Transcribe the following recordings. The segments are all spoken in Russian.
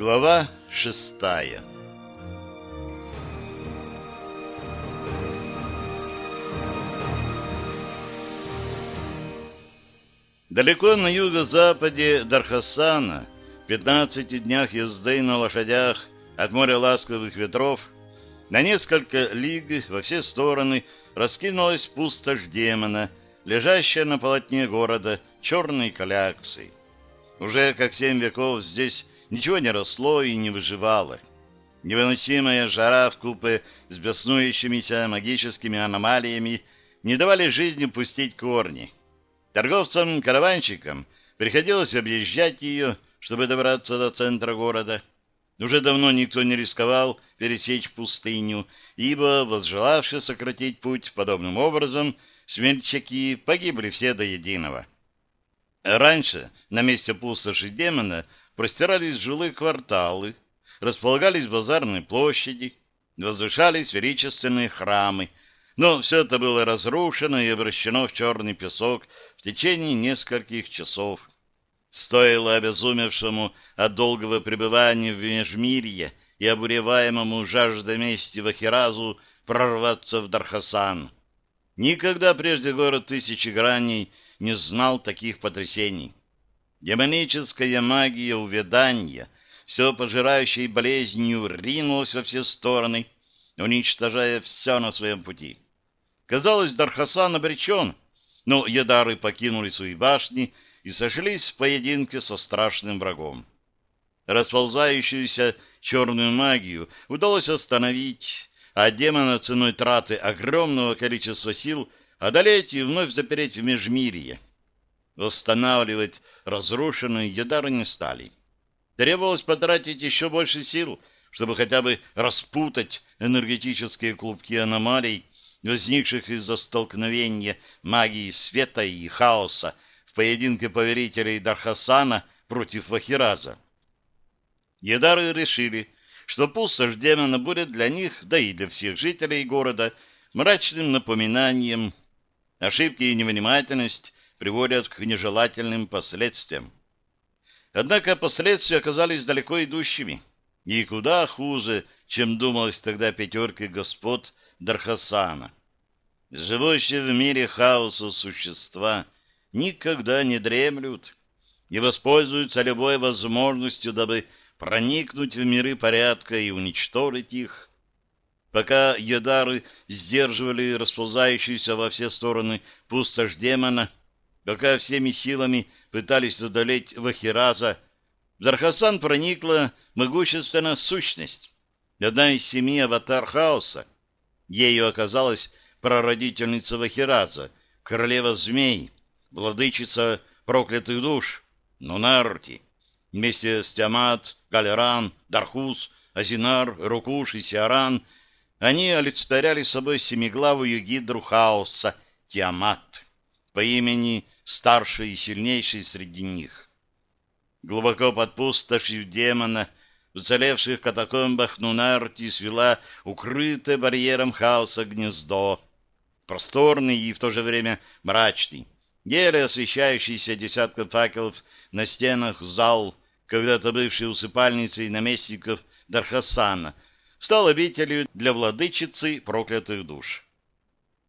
Глава шестая Далеко на юго-западе Дархасана, в 15 днях езды на лошадях от моря ласковых ветров, на несколько лиг во все стороны раскинулась пустошь демона, лежащая на полотне города черной каляксой. Уже как семь веков здесь ничего не росло и не выживало. Невыносимая жара в купе с беснующимися магическими аномалиями не давали жизни пустить корни. Торговцам-караванщикам приходилось объезжать ее, чтобы добраться до центра города. Уже давно никто не рисковал пересечь пустыню, ибо, возжелавши сократить путь подобным образом, смельчаки погибли все до единого. Раньше на месте пустоши демона простирались жилые кварталы, располагались базарные площади, возвышались величественные храмы, но все это было разрушено и обращено в черный песок в течение нескольких часов. Стоило обезумевшему от долгого пребывания в Межмирье и обуреваемому жаждой мести Вахиразу прорваться в Дархасан. Никогда прежде город тысячи граней не знал таких потрясений. Демоническая магия увядания, все пожирающей болезнью, ринулась во все стороны, уничтожая все на своем пути. Казалось, Дархасан обречен, но ядары покинули свои башни и сошлись в поединке со страшным врагом. Расползающуюся черную магию удалось остановить, а демона ценой траты огромного количества сил одолеть и вновь запереть в межмирье. Восстанавливать разрушенные ядары не стали. Требовалось потратить еще больше сил, чтобы хотя бы распутать энергетические клубки аномалий, возникших из-за столкновения магии света и хаоса в поединке поверителей Дархасана против Вахираза. Едары решили, что пустошь демона будет для них, да и для всех жителей города, мрачным напоминанием. Ошибки и невнимательность приводят к нежелательным последствиям. Однако последствия оказались далеко идущими и куда хуже, чем думалось тогда пятеркой господ Дархасана. Живущие в мире хаоса существа никогда не дремлют и воспользуются любой возможностью, дабы проникнуть в миры порядка и уничтожить их. Пока едары сдерживали расползающуюся во все стороны пустошь демона, пока всеми силами пытались одолеть Вахираза, в Дархасан проникла могущественная сущность, одна из семи аватар хаоса. Ею оказалась прародительница Вахираза, королева змей, владычица проклятых душ, Нунарти. Вместе с Тиамат, Галеран, Дархус, Азинар, Рукуш и Сиаран они олицетворяли собой семиглавую гидру хаоса Тиамат по имени старшей и сильнейшей среди них. Глубоко под пустошью демона, в уцелевших катакомбах Нунарти свела укрытое барьером хаоса гнездо, просторный и в то же время мрачный, еле освещающийся десятком факелов на стенах зал, когда-то бывший усыпальницей наместников Дархасана, стал обителью для владычицы проклятых душ.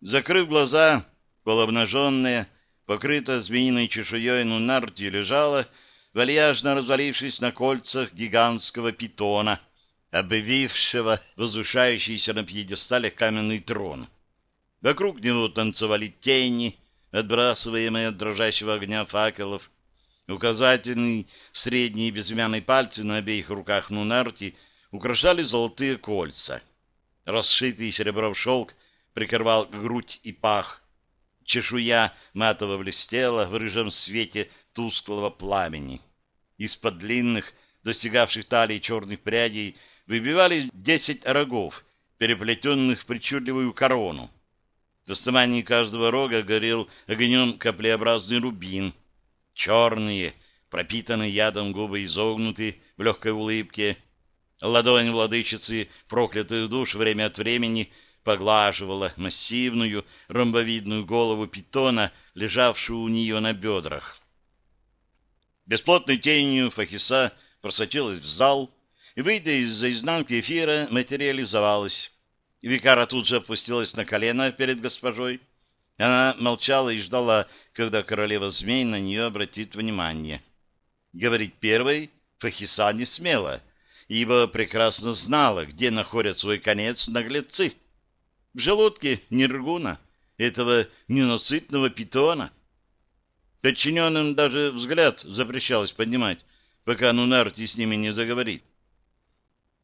Закрыв глаза, полуобнаженная, покрытая змеиной чешуей Нунарти лежала, вальяжно развалившись на кольцах гигантского питона, обвившего возвышающийся на пьедестале каменный трон. Вокруг него танцевали тени, отбрасываемые от дрожащего огня факелов. Указательный, средний и безымянный пальцы на обеих руках Нунарти украшали золотые кольца. Расшитый серебром шелк прикрывал грудь и пах. Чешуя матово блестела в рыжем свете тусклого пламени. Из-под длинных, достигавших талии черных прядей, выбивались десять рогов, переплетенных в причудливую корону. В основании каждого рога горел огнем каплеобразный рубин. Черные, пропитанные ядом губы изогнуты в легкой улыбке. Ладонь владычицы проклятых душ время от времени поглаживала массивную ромбовидную голову питона, лежавшую у нее на бедрах. Бесплотной тенью Фахиса просочилась в зал, и, выйдя из-за изнанки эфира, материализовалась. Викара тут же опустилась на колено перед госпожой. Она молчала и ждала, когда королева змей на нее обратит внимание. Говорить первой Фахиса не смела, ибо прекрасно знала, где находят свой конец наглецы. В желудке Ниргуна, этого ненасытного питона. Подчиненным даже взгляд запрещалось поднимать, пока Нунарти с ними не заговорит.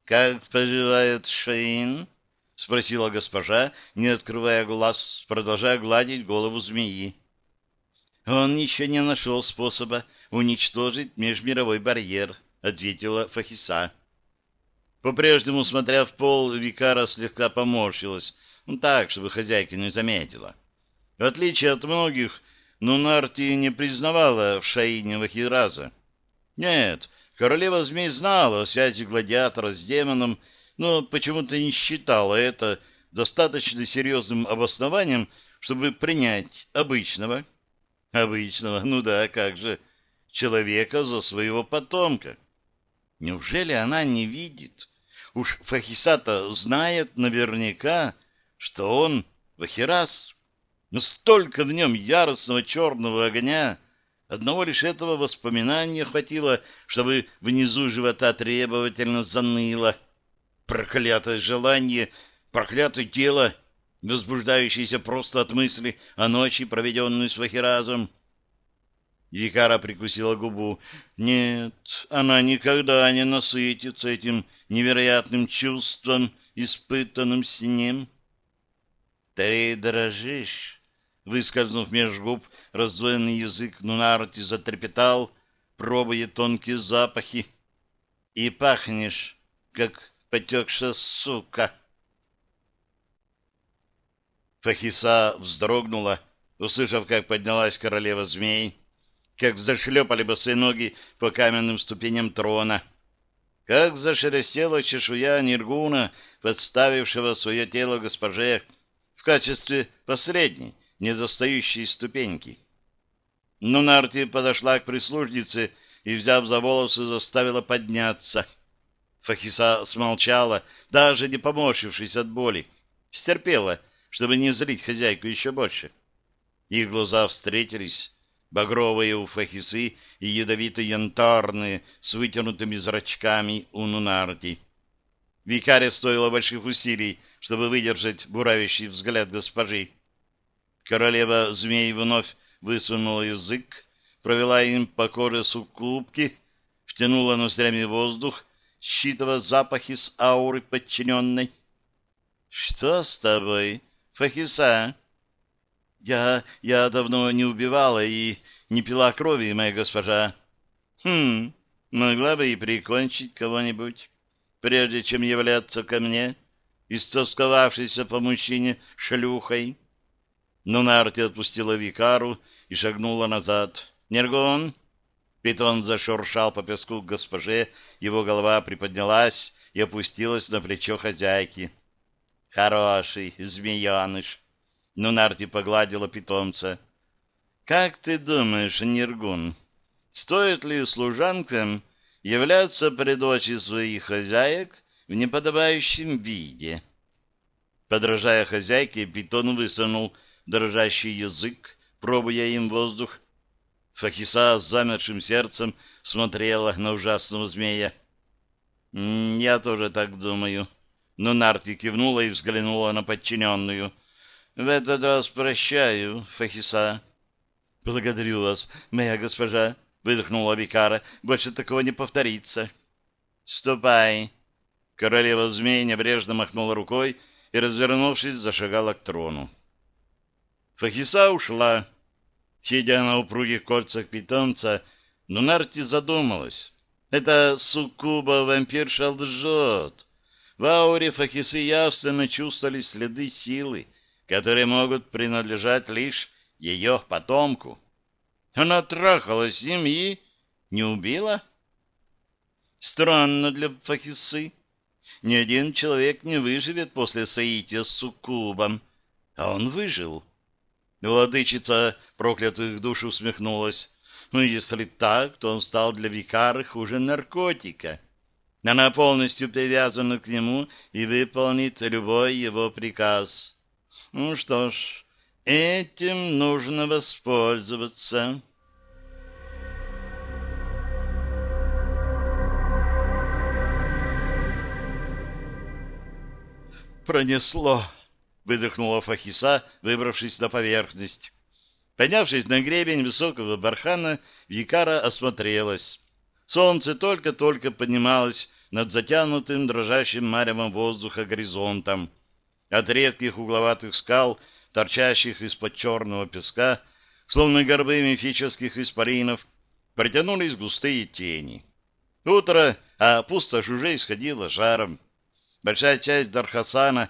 «Как поживает Шаин?» — спросила госпожа, не открывая глаз, продолжая гладить голову змеи. «Он еще не нашел способа уничтожить межмировой барьер», — ответила Фахиса. По-прежнему, смотря в пол, Викара слегка поморщилась, так, чтобы хозяйка не заметила. В отличие от многих, Нунарти не признавала в Шаине Вахираза. Нет, Королева змей знала о связи гладиатора с демоном, но почему-то не считала это достаточно серьезным обоснованием, чтобы принять обычного, обычного, ну да, как же, человека за своего потомка. Неужели она не видит? Уж Фахисата знает наверняка, что он Вахирас. Но столько в нем яростного черного огня, Одного лишь этого воспоминания хватило, чтобы внизу живота требовательно заныло. Проклятое желание, проклятое тело, возбуждающееся просто от мысли о ночи, проведенной с Вахиразом. Викара прикусила губу. Нет, она никогда не насытится этим невероятным чувством, испытанным с ним. Ты дрожишь, Выскользнув меж губ, раздвоенный язык Нунарти затрепетал, пробуя тонкие запахи. И пахнешь, как потекшая сука. Фахиса вздрогнула, услышав, как поднялась королева змей, как зашлепали босые ноги по каменным ступеням трона, как зашелестела чешуя Ниргуна, подставившего свое тело госпоже качестве последней, недостающие ступеньки. Но Нарти подошла к прислужнице и, взяв за волосы, заставила подняться. Фахиса смолчала, даже не поморщившись от боли. Стерпела, чтобы не злить хозяйку еще больше. Их глаза встретились, багровые у Фахисы и ядовито-янтарные, с вытянутыми зрачками у Нунарти. Викаре стоило больших усилий, чтобы выдержать буравящий взгляд госпожи. Королева змей вновь высунула язык, провела им по коже суккубки, втянула ноздрями воздух, считывая запахи с ауры подчиненной. — Что с тобой, Фахиса? — Я... я давно не убивала и не пила крови, моя госпожа. — Хм, могла бы и прикончить кого-нибудь, прежде чем являться ко мне, истосковавшейся по мужчине шлюхой. Но Нарти отпустила Викару и шагнула назад. «Нергон!» Питон зашуршал по песку к госпоже, его голова приподнялась и опустилась на плечо хозяйки. «Хороший змеяныш!» Нунарти погладила питомца. «Как ты думаешь, Нергун, стоит ли служанкам являться пред очи своих хозяек в неподобающем виде?» Подражая хозяйке, питон высунул дрожащий язык, пробуя им воздух. Фахиса с замершим сердцем смотрела на ужасного змея. «Я тоже так думаю». Но Нарти кивнула и взглянула на подчиненную. «В этот раз прощаю, Фахиса». «Благодарю вас, моя госпожа», — выдохнула Викара. «Больше такого не повторится». «Ступай». Королева змей небрежно махнула рукой и, развернувшись, зашагала к трону. Фахиса ушла. Сидя на упругих кольцах питомца, Нунарти задумалась. Это суккуба-вампирша лжет. В ауре Фахисы явственно чувствовали следы силы, которые могут принадлежать лишь ее потомку. Она трахалась им и не убила? Странно для Фахисы. Ни один человек не выживет после соития с суккубом, а он выжил. Владычица проклятых душ усмехнулась. Ну, если так, то он стал для викара хуже наркотика. Она полностью привязана к нему и выполнит любой его приказ. Ну что ж, этим нужно воспользоваться. Пронесло, выдохнула Фахиса, выбравшись на поверхность. Поднявшись на гребень высокого бархана, Викара осмотрелась. Солнце только-только поднималось над затянутым дрожащим маревом воздуха горизонтом. От редких угловатых скал, торчащих из-под черного песка, словно горбы мифических испаринов, протянулись густые тени. Утро, а пустошь уже исходила жаром. Большая часть Дархасана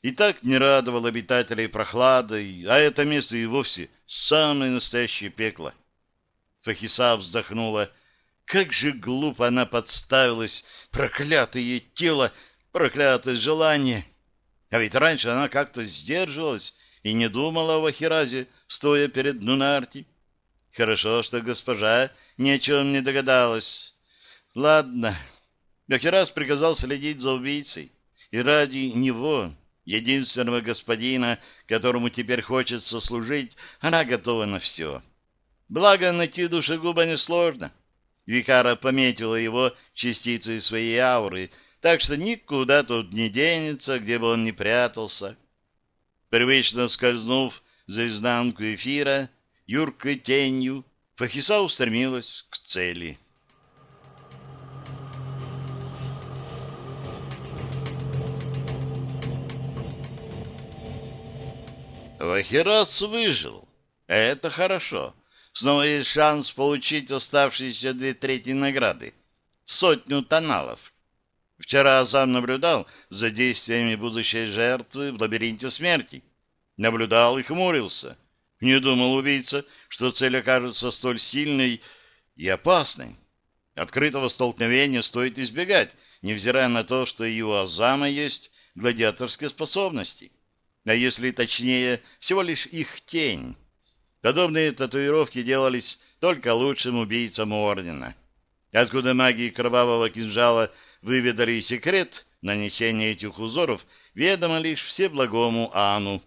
и так не радовала обитателей прохладой, а это место и вовсе самое настоящее пекло. Фахиса вздохнула как же глупо она подставилась, проклятое тело, проклятое желание. А ведь раньше она как-то сдерживалась и не думала о Вахиразе, стоя перед Нунарти. Хорошо, что госпожа ни о чем не догадалась. Ладно, Вахираз приказал следить за убийцей, и ради него, единственного господина, которому теперь хочется служить, она готова на все. Благо, найти душегуба несложно. Викара пометила его частицей своей ауры, так что никуда тут не денется, где бы он ни прятался. Привычно скользнув за изнанку эфира, юркой тенью, Фахиса устремилась к цели. Вахирас выжил. Это хорошо снова есть шанс получить оставшиеся две трети награды — сотню тоналов. Вчера сам наблюдал за действиями будущей жертвы в лабиринте смерти. Наблюдал и хмурился. Не думал убийца, что цель окажется столь сильной и опасной. Открытого столкновения стоит избегать, невзирая на то, что и у Азама есть гладиаторские способности. А если точнее, всего лишь их тень. Подобные татуировки делались только лучшим убийцам Ордена. Откуда маги кровавого кинжала выведали секрет нанесения этих узоров, ведомо лишь всеблагому Ану.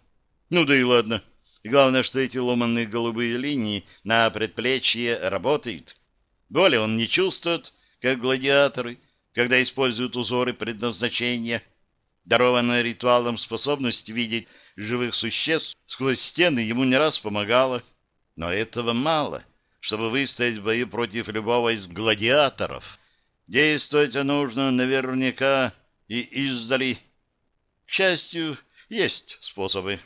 Ну да и ладно. Главное, что эти ломанные голубые линии на предплечье работают. Боли он не чувствует, как гладиаторы, когда используют узоры предназначения. Дарованная ритуалом способность видеть живых существ сквозь стены ему не раз помогало. Но этого мало, чтобы выстоять в бою против любого из гладиаторов. Действовать нужно наверняка и издали. К счастью, есть способы.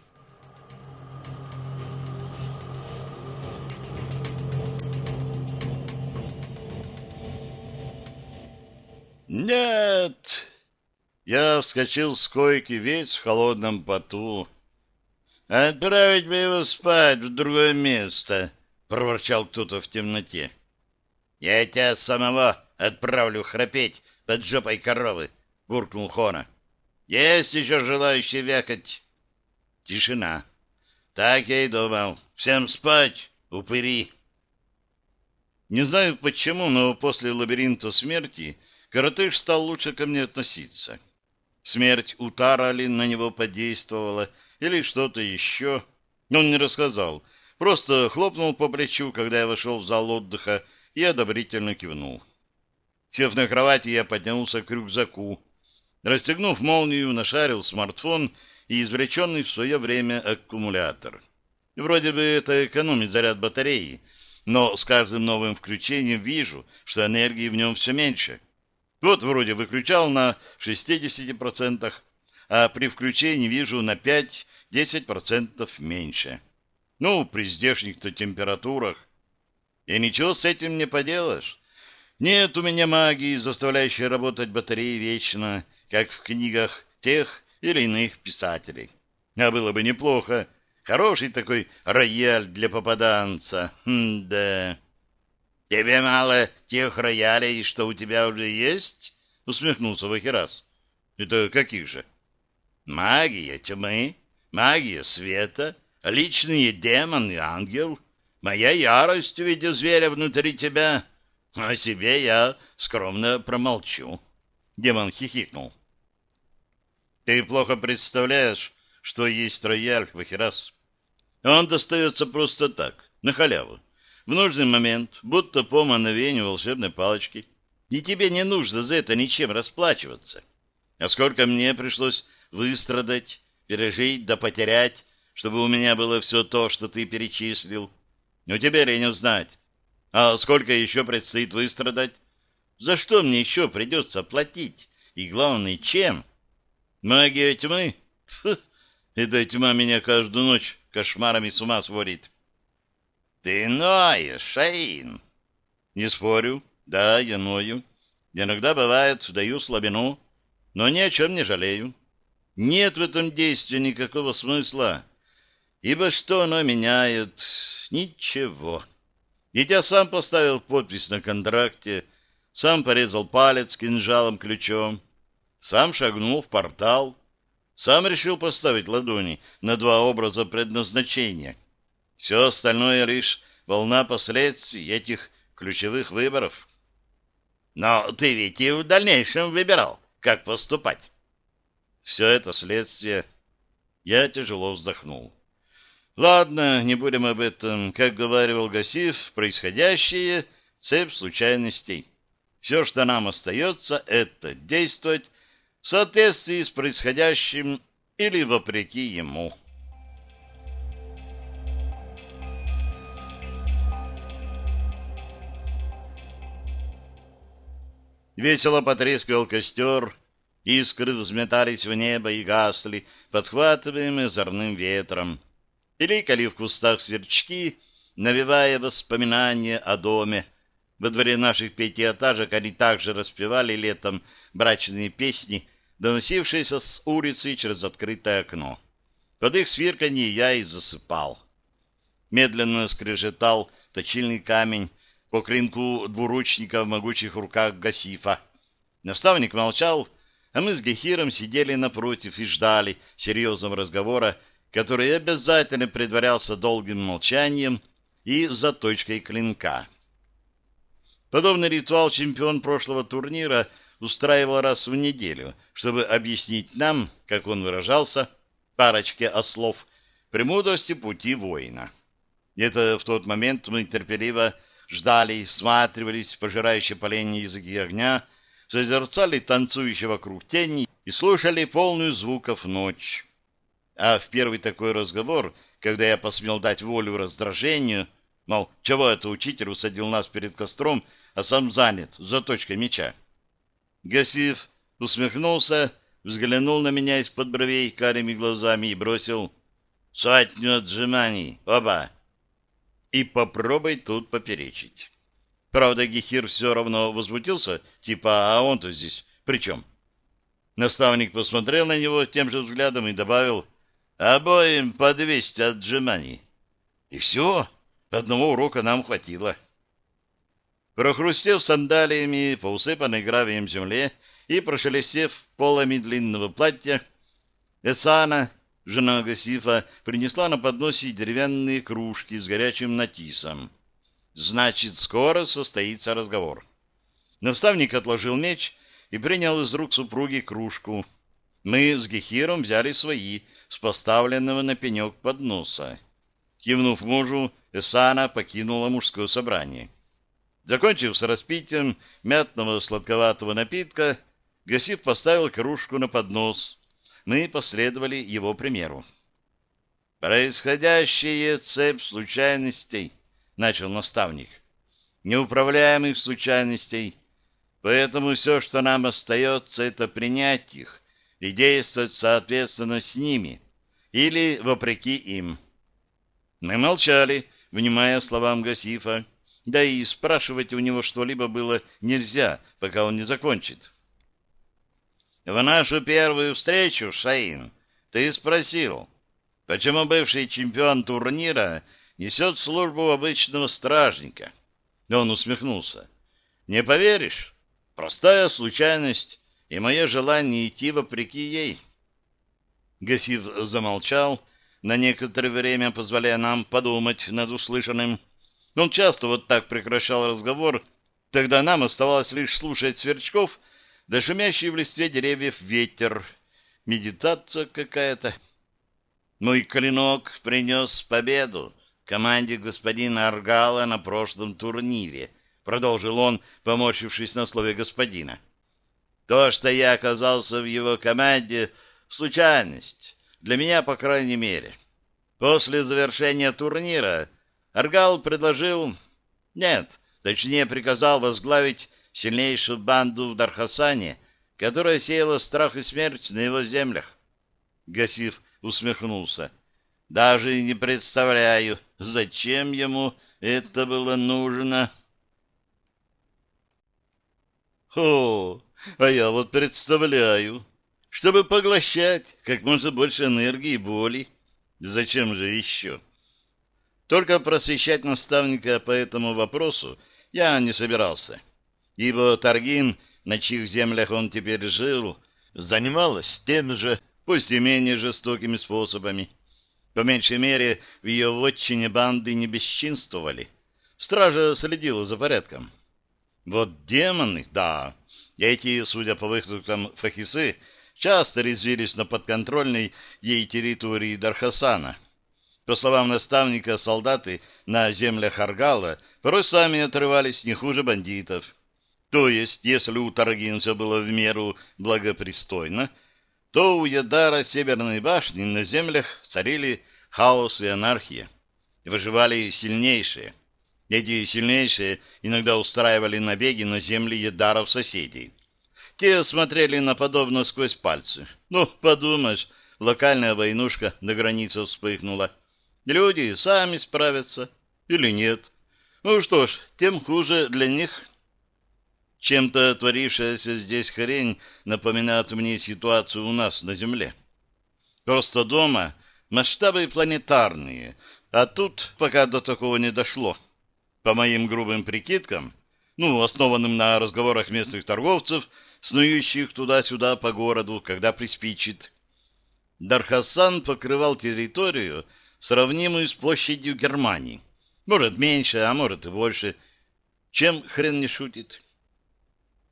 «Нет!» Я вскочил с койки весь в холодном поту. «Отправить бы его спать в другое место», — проворчал кто-то в темноте. «Я тебя самого отправлю храпеть под жопой коровы», — буркнул Хона. «Есть еще желающие вякать?» Тишина. «Так я и думал. Всем спать, упыри!» Не знаю почему, но после лабиринта смерти коротыш стал лучше ко мне относиться. Смерть у Тарали на него подействовала — или что-то еще. Он не рассказал, просто хлопнул по плечу, когда я вошел в зал отдыха, и одобрительно кивнул. Сев на кровати, я поднялся к рюкзаку. Расстегнув молнию, нашарил смартфон и извлеченный в свое время аккумулятор. Вроде бы это экономит заряд батареи, но с каждым новым включением вижу, что энергии в нем все меньше. Вот вроде выключал на 60%, а при включении вижу на 5-10% меньше. Ну, при здешних-то температурах. И ничего с этим не поделаешь. Нет у меня магии, заставляющей работать батареи вечно, как в книгах тех или иных писателей. А было бы неплохо. Хороший такой рояль для попаданца. М да. Тебе мало тех роялей, что у тебя уже есть? Усмехнулся Вахирас. Это каких же? Магия тьмы, магия света, личные демон и ангел, моя ярость в виде зверя внутри тебя. О себе я скромно промолчу. Демон хихикнул. Ты плохо представляешь, что есть рояль в Ахерас. Он достается просто так, на халяву. В нужный момент, будто по мановению волшебной палочки. И тебе не нужно за это ничем расплачиваться. А сколько мне пришлось выстрадать, пережить да потерять, чтобы у меня было все то, что ты перечислил. У тебя ли не знать? А сколько еще предстоит выстрадать? За что мне еще придется платить? И главное, чем? Магия тьмы? Фу, эта тьма меня каждую ночь кошмарами с ума сводит. Ты ноешь, Шаин. Не спорю. Да, я ною. Иногда бывает, даю слабину, но ни о чем не жалею. Нет в этом действии никакого смысла, ибо что оно меняет? Ничего. Ведь я сам поставил подпись на контракте, сам порезал палец кинжалом-ключом, сам шагнул в портал, сам решил поставить ладони на два образа предназначения. Все остальное лишь волна последствий этих ключевых выборов. Но ты ведь и в дальнейшем выбирал, как поступать. Все это следствие. Я тяжело вздохнул. Ладно, не будем об этом. Как говаривал Гасиф, происходящее — цепь случайностей. Все, что нам остается, это действовать в соответствии с происходящим или вопреки ему. Весело потрескивал костер, искры взметались в небо и гасли, подхватываемые зорным ветром. Пиликали в кустах сверчки, навевая воспоминания о доме. Во дворе наших пятиэтажек они также распевали летом брачные песни, доносившиеся с улицы через открытое окно. Под их свирканье я и засыпал. Медленно скрежетал точильный камень, по клинку двуручника в могучих руках Гасифа. Наставник молчал, а мы с Гехиром сидели напротив и ждали серьезного разговора, который обязательно предварялся долгим молчанием и заточкой клинка. Подобный ритуал чемпион прошлого турнира устраивал раз в неделю, чтобы объяснить нам, как он выражался, парочке ослов, премудрости пути воина. Это в тот момент мы терпеливо ждали, всматривались в пожирающие поленья языки огня, созерцали танцующие вокруг тени и слушали полную звуков ночь. А в первый такой разговор, когда я посмел дать волю раздражению, мол, чего это учитель усадил нас перед костром, а сам занят заточкой меча. Гасив усмехнулся, взглянул на меня из-под бровей карими глазами и бросил «Сотню отжиманий, оба!» И попробуй тут поперечить. Правда, Гехир все равно возмутился, типа, а он-то здесь при чем? Наставник посмотрел на него тем же взглядом и добавил, обоим по 200 отжиманий. И все, одного урока нам хватило. Прохрустев сандалиями по усыпанной гравием земле и прошелестев полами длинного платья, Эсана Жена Гасифа принесла на подносе деревянные кружки с горячим натисом. Значит, скоро состоится разговор. Наставник отложил меч и принял из рук супруги кружку. Мы с Гехиром взяли свои, с поставленного на пенек подноса. Кивнув мужу, Эсана покинула мужское собрание. Закончив с распитием мятного сладковатого напитка, Гасиф поставил кружку на поднос мы последовали его примеру. «Происходящее цепь случайностей», — начал наставник, — «неуправляемых случайностей. Поэтому все, что нам остается, это принять их и действовать соответственно с ними или вопреки им». Мы молчали, внимая словам Гасифа, да и спрашивать у него что-либо было нельзя, пока он не закончит. В нашу первую встречу, Шаин, ты спросил, почему бывший чемпион турнира несет службу обычного стражника. Он усмехнулся. Не поверишь? Простая случайность и мое желание идти вопреки ей. Гасив замолчал, на некоторое время позволяя нам подумать над услышанным. Он часто вот так прекращал разговор, тогда нам оставалось лишь слушать сверчков — да шумящий в листве деревьев ветер. Медитация какая-то. Мой клинок принес победу команде господина Аргала на прошлом турнире, продолжил он, поморщившись на слове господина. То, что я оказался в его команде, случайность. Для меня, по крайней мере. После завершения турнира Аргал предложил... Нет, точнее приказал возглавить сильнейшую банду в Дархасане, которая сеяла страх и смерть на его землях. Гасив усмехнулся. Даже не представляю, зачем ему это было нужно. О, а я вот представляю, чтобы поглощать как можно больше энергии и боли. Зачем же еще? Только просвещать наставника по этому вопросу я не собирался, ибо Таргин, на чьих землях он теперь жил, занималась тем же, пусть и менее жестокими способами. По меньшей мере, в ее вотчине банды не бесчинствовали. Стража следила за порядком. Вот демоны, да, эти, судя по выкрикам фахисы, часто резвились на подконтрольной ей территории Дархасана. По словам наставника, солдаты на землях Аргала порой сами отрывались не хуже бандитов. То есть, если у Таргинца было в меру благопристойно, то у Ядара Северной башни на землях царили хаос и анархия. Выживали сильнейшие. Эти сильнейшие иногда устраивали набеги на земли Ядаров соседей. Те смотрели на подобное сквозь пальцы. Ну, подумаешь, локальная войнушка на границе вспыхнула. Люди сами справятся или нет. Ну что ж, тем хуже для них. Чем-то творившаяся здесь хрень напоминает мне ситуацию у нас на Земле. Просто дома масштабы планетарные, а тут пока до такого не дошло. По моим грубым прикидкам, ну, основанным на разговорах местных торговцев, снующих туда-сюда по городу, когда приспичит, Дархасан покрывал территорию, сравнимую с площадью Германии. Может, меньше, а может и больше. Чем хрен не шутит?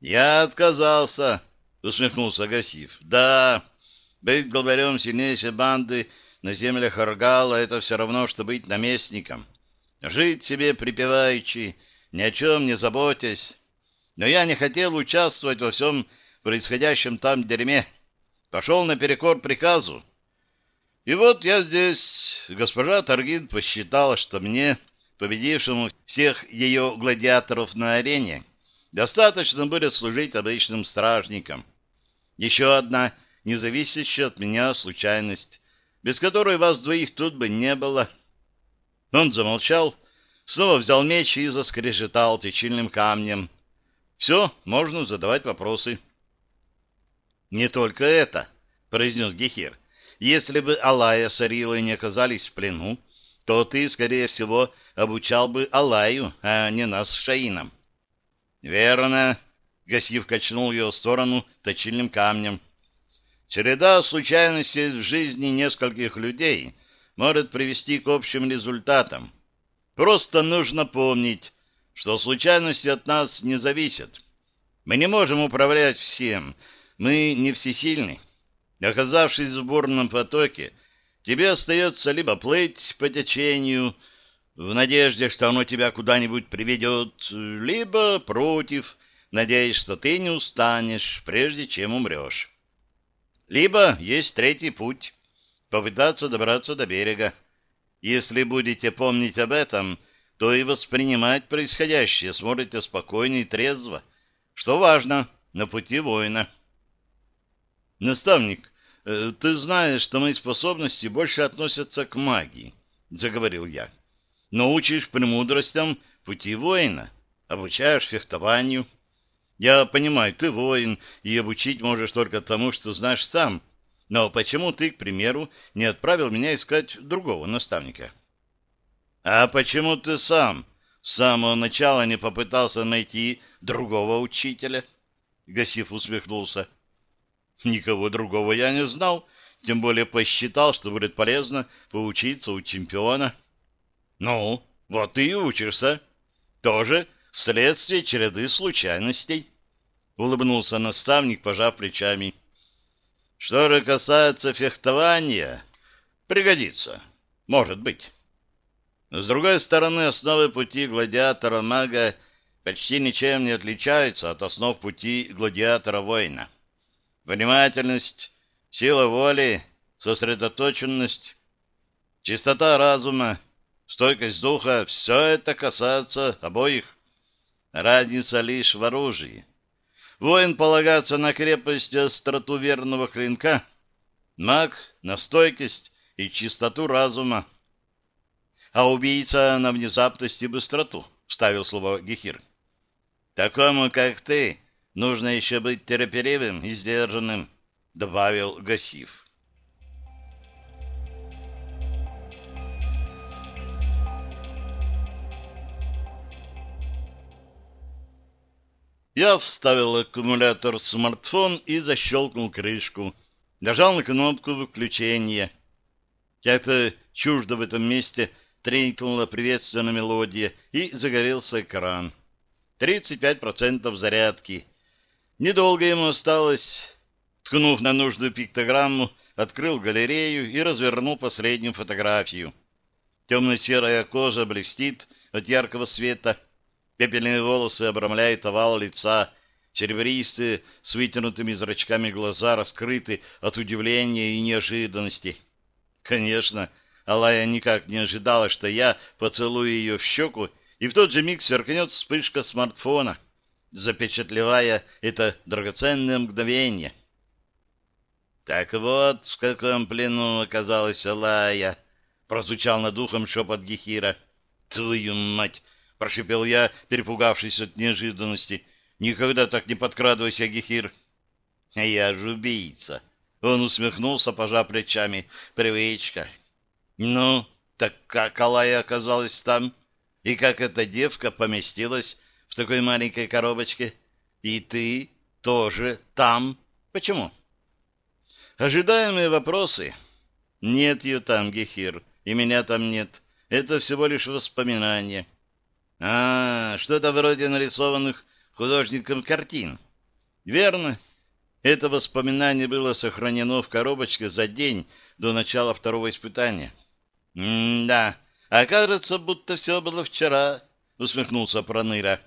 «Я отказался», — усмехнулся Гасив. «Да, быть главарем сильнейшей банды на землях Аргала — это все равно, что быть наместником. Жить себе припеваючи, ни о чем не заботясь. Но я не хотел участвовать во всем происходящем там дерьме. Пошел наперекор приказу. И вот я здесь. Госпожа Таргин посчитала, что мне, победившему всех ее гладиаторов на арене, Достаточно будет служить обычным стражником. Еще одна независящая от меня случайность, без которой вас двоих тут бы не было. Он замолчал, снова взял меч и заскрежетал течильным камнем. Все, можно задавать вопросы. «Не только это», — произнес Гехир. «Если бы Алая с Арилой не оказались в плену, то ты, скорее всего, обучал бы Алаю, а не нас с Шаином. «Верно», — Гасив качнул ее в сторону точильным камнем. «Череда случайностей в жизни нескольких людей может привести к общим результатам. Просто нужно помнить, что случайности от нас не зависят. Мы не можем управлять всем, мы не всесильны. Оказавшись в бурном потоке, тебе остается либо плыть по течению, в надежде, что оно тебя куда-нибудь приведет, либо против, надеясь, что ты не устанешь, прежде чем умрешь. Либо есть третий путь — попытаться добраться до берега. Если будете помнить об этом, то и воспринимать происходящее сможете спокойно и трезво, что важно на пути воина. «Наставник, э, ты знаешь, что мои способности больше относятся к магии», — заговорил я научишь премудростям пути воина, обучаешь фехтованию. Я понимаю, ты воин, и обучить можешь только тому, что знаешь сам. Но почему ты, к примеру, не отправил меня искать другого наставника? А почему ты сам с самого начала не попытался найти другого учителя? Гасиф усмехнулся. Никого другого я не знал, тем более посчитал, что будет полезно поучиться у чемпиона. Ну, вот ты и учишься. Тоже следствие череды случайностей. — улыбнулся наставник, пожав плечами. «Что же касается фехтования, пригодится. Может быть». С другой стороны, основы пути гладиатора-мага почти ничем не отличаются от основ пути гладиатора-воина. Внимательность, сила воли, сосредоточенность, чистота разума, стойкость духа — все это касается обоих. Разница лишь в оружии. Воин полагается на крепость и остроту верного клинка, маг — на стойкость и чистоту разума. А убийца на внезапность и быстроту, — вставил слово Гехир. Такому, как ты, нужно еще быть терпеливым и сдержанным, — добавил Гасив. Я вставил аккумулятор в смартфон и защелкнул крышку. Нажал на кнопку выключения. Как-то чуждо в этом месте тренькнула приветственная мелодия, и загорелся экран. 35% зарядки. Недолго ему осталось. Ткнув на нужную пиктограмму, открыл галерею и развернул последнюю фотографию. Темно-серая кожа блестит от яркого света — Пепельные волосы обрамляют овал лица, серебристые, с вытянутыми зрачками глаза раскрыты от удивления и неожиданности. Конечно, Алая никак не ожидала, что я поцелую ее в щеку, и в тот же миг сверкнет вспышка смартфона, запечатлевая это драгоценное мгновение. «Так вот, в каком плену оказалась Алая!» — прозвучал над ухом шепот Гехира. «Твою мать! Прошипел я, перепугавшись от неожиданности. «Никогда так не подкрадывайся, Гехир!» «Я же убийца!» Он усмехнулся, пожав плечами. «Привычка!» «Ну, так как Алая оказалась там? И как эта девка поместилась в такой маленькой коробочке? И ты тоже там? Почему?» «Ожидаемые вопросы. Нет ее там, Гехир, и меня там нет. Это всего лишь воспоминания». А, что-то вроде нарисованных художником картин. Верно. Это воспоминание было сохранено в коробочке за день до начала второго испытания. «М-да, окажется, будто все было вчера», — усмехнулся Проныра.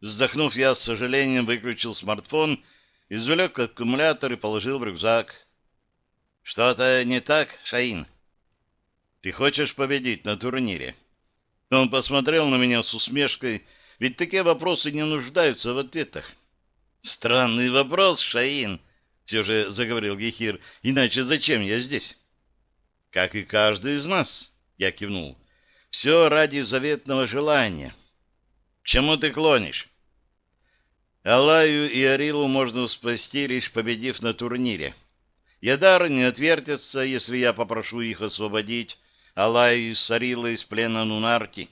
Вздохнув, я с сожалением выключил смартфон, извлек аккумулятор и положил в рюкзак. «Что-то не так, Шаин?» «Ты хочешь победить на турнире?» Он посмотрел на меня с усмешкой, ведь такие вопросы не нуждаются в ответах. «Странный вопрос, Шаин», — все же заговорил Гехир, — «иначе зачем я здесь?» «Как и каждый из нас», — я кивнул. «Все ради заветного желания». «К чему ты клонишь?» Алаю и Арилу можно спасти, лишь победив на турнире. Ядар не отвертится, если я попрошу их освободить Алаю и Сарила из плена Нунарки.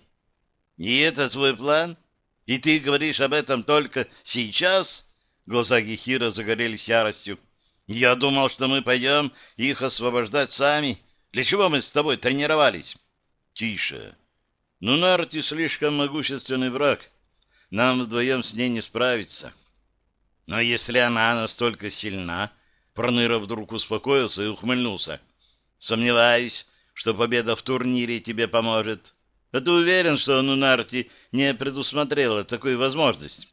И это твой план? И ты говоришь об этом только сейчас? Глаза Гехира загорелись яростью. Я думал, что мы пойдем их освобождать сами. Для чего мы с тобой тренировались? Тише. Нунарти слишком могущественный враг. Нам вдвоем с ней не справиться. Но если она настолько сильна... Проныра вдруг успокоился и ухмыльнулся. Сомневаюсь, что победа в турнире тебе поможет. А ты уверен, что Нунарти не предусмотрела такую возможность?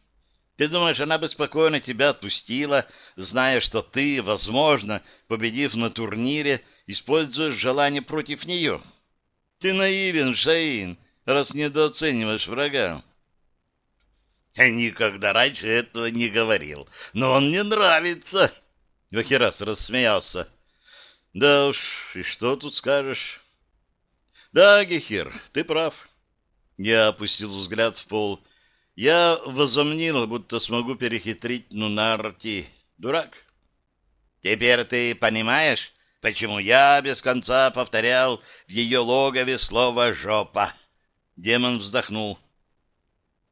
Ты думаешь, она бы спокойно тебя отпустила, зная, что ты, возможно, победив на турнире, используешь желание против нее? Ты наивен, Шаин, раз недооцениваешь врага. Я никогда раньше этого не говорил, но он мне нравится. Вахирас рассмеялся. Да уж, и что тут скажешь? Да, Гехир, ты прав. Я опустил взгляд в пол. Я возомнил, будто смогу перехитрить Нунарти. Дурак. Теперь ты понимаешь, почему я без конца повторял в ее логове слово «жопа»? Демон вздохнул.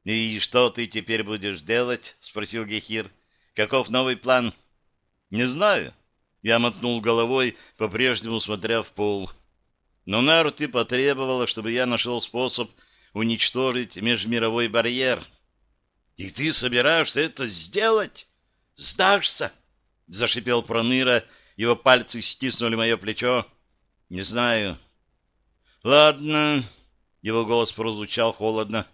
«И что ты теперь будешь делать?» — спросил Гехир. «Каков новый план?» «Не знаю. Я мотнул головой, по-прежнему смотря в пол. Но Нарти потребовала, чтобы я нашел способ уничтожить межмировой барьер. «И ты собираешься это сделать?» «Сдашься?» — зашипел Проныра. Его пальцы стиснули мое плечо. «Не знаю». «Ладно». Его голос прозвучал холодно.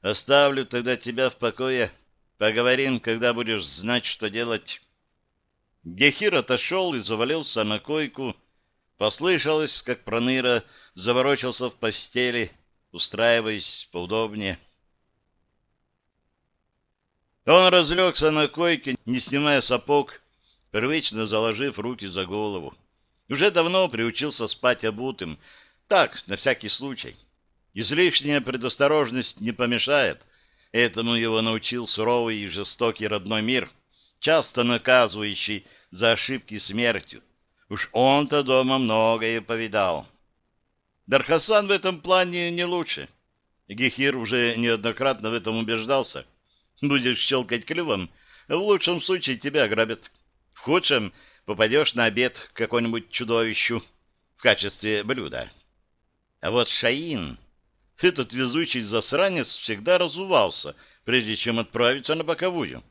«Оставлю тогда тебя в покое. Поговорим, когда будешь знать, что делать». Гехир отошел и завалился на койку. Послышалось, как Проныра заворочился в постели, устраиваясь поудобнее. Он разлегся на койке, не снимая сапог, привычно заложив руки за голову. Уже давно приучился спать обутым. Так, на всякий случай. Излишняя предосторожность не помешает. Этому его научил суровый и жестокий родной мир, часто наказывающий за ошибки смертью. Уж он-то дома многое повидал. Дархасан в этом плане не лучше. Гехир уже неоднократно в этом убеждался. Будешь щелкать клювом, в лучшем случае тебя ограбят. В худшем попадешь на обед к какому-нибудь чудовищу в качестве блюда. А вот Шаин, этот везучий засранец, всегда разувался, прежде чем отправиться на боковую.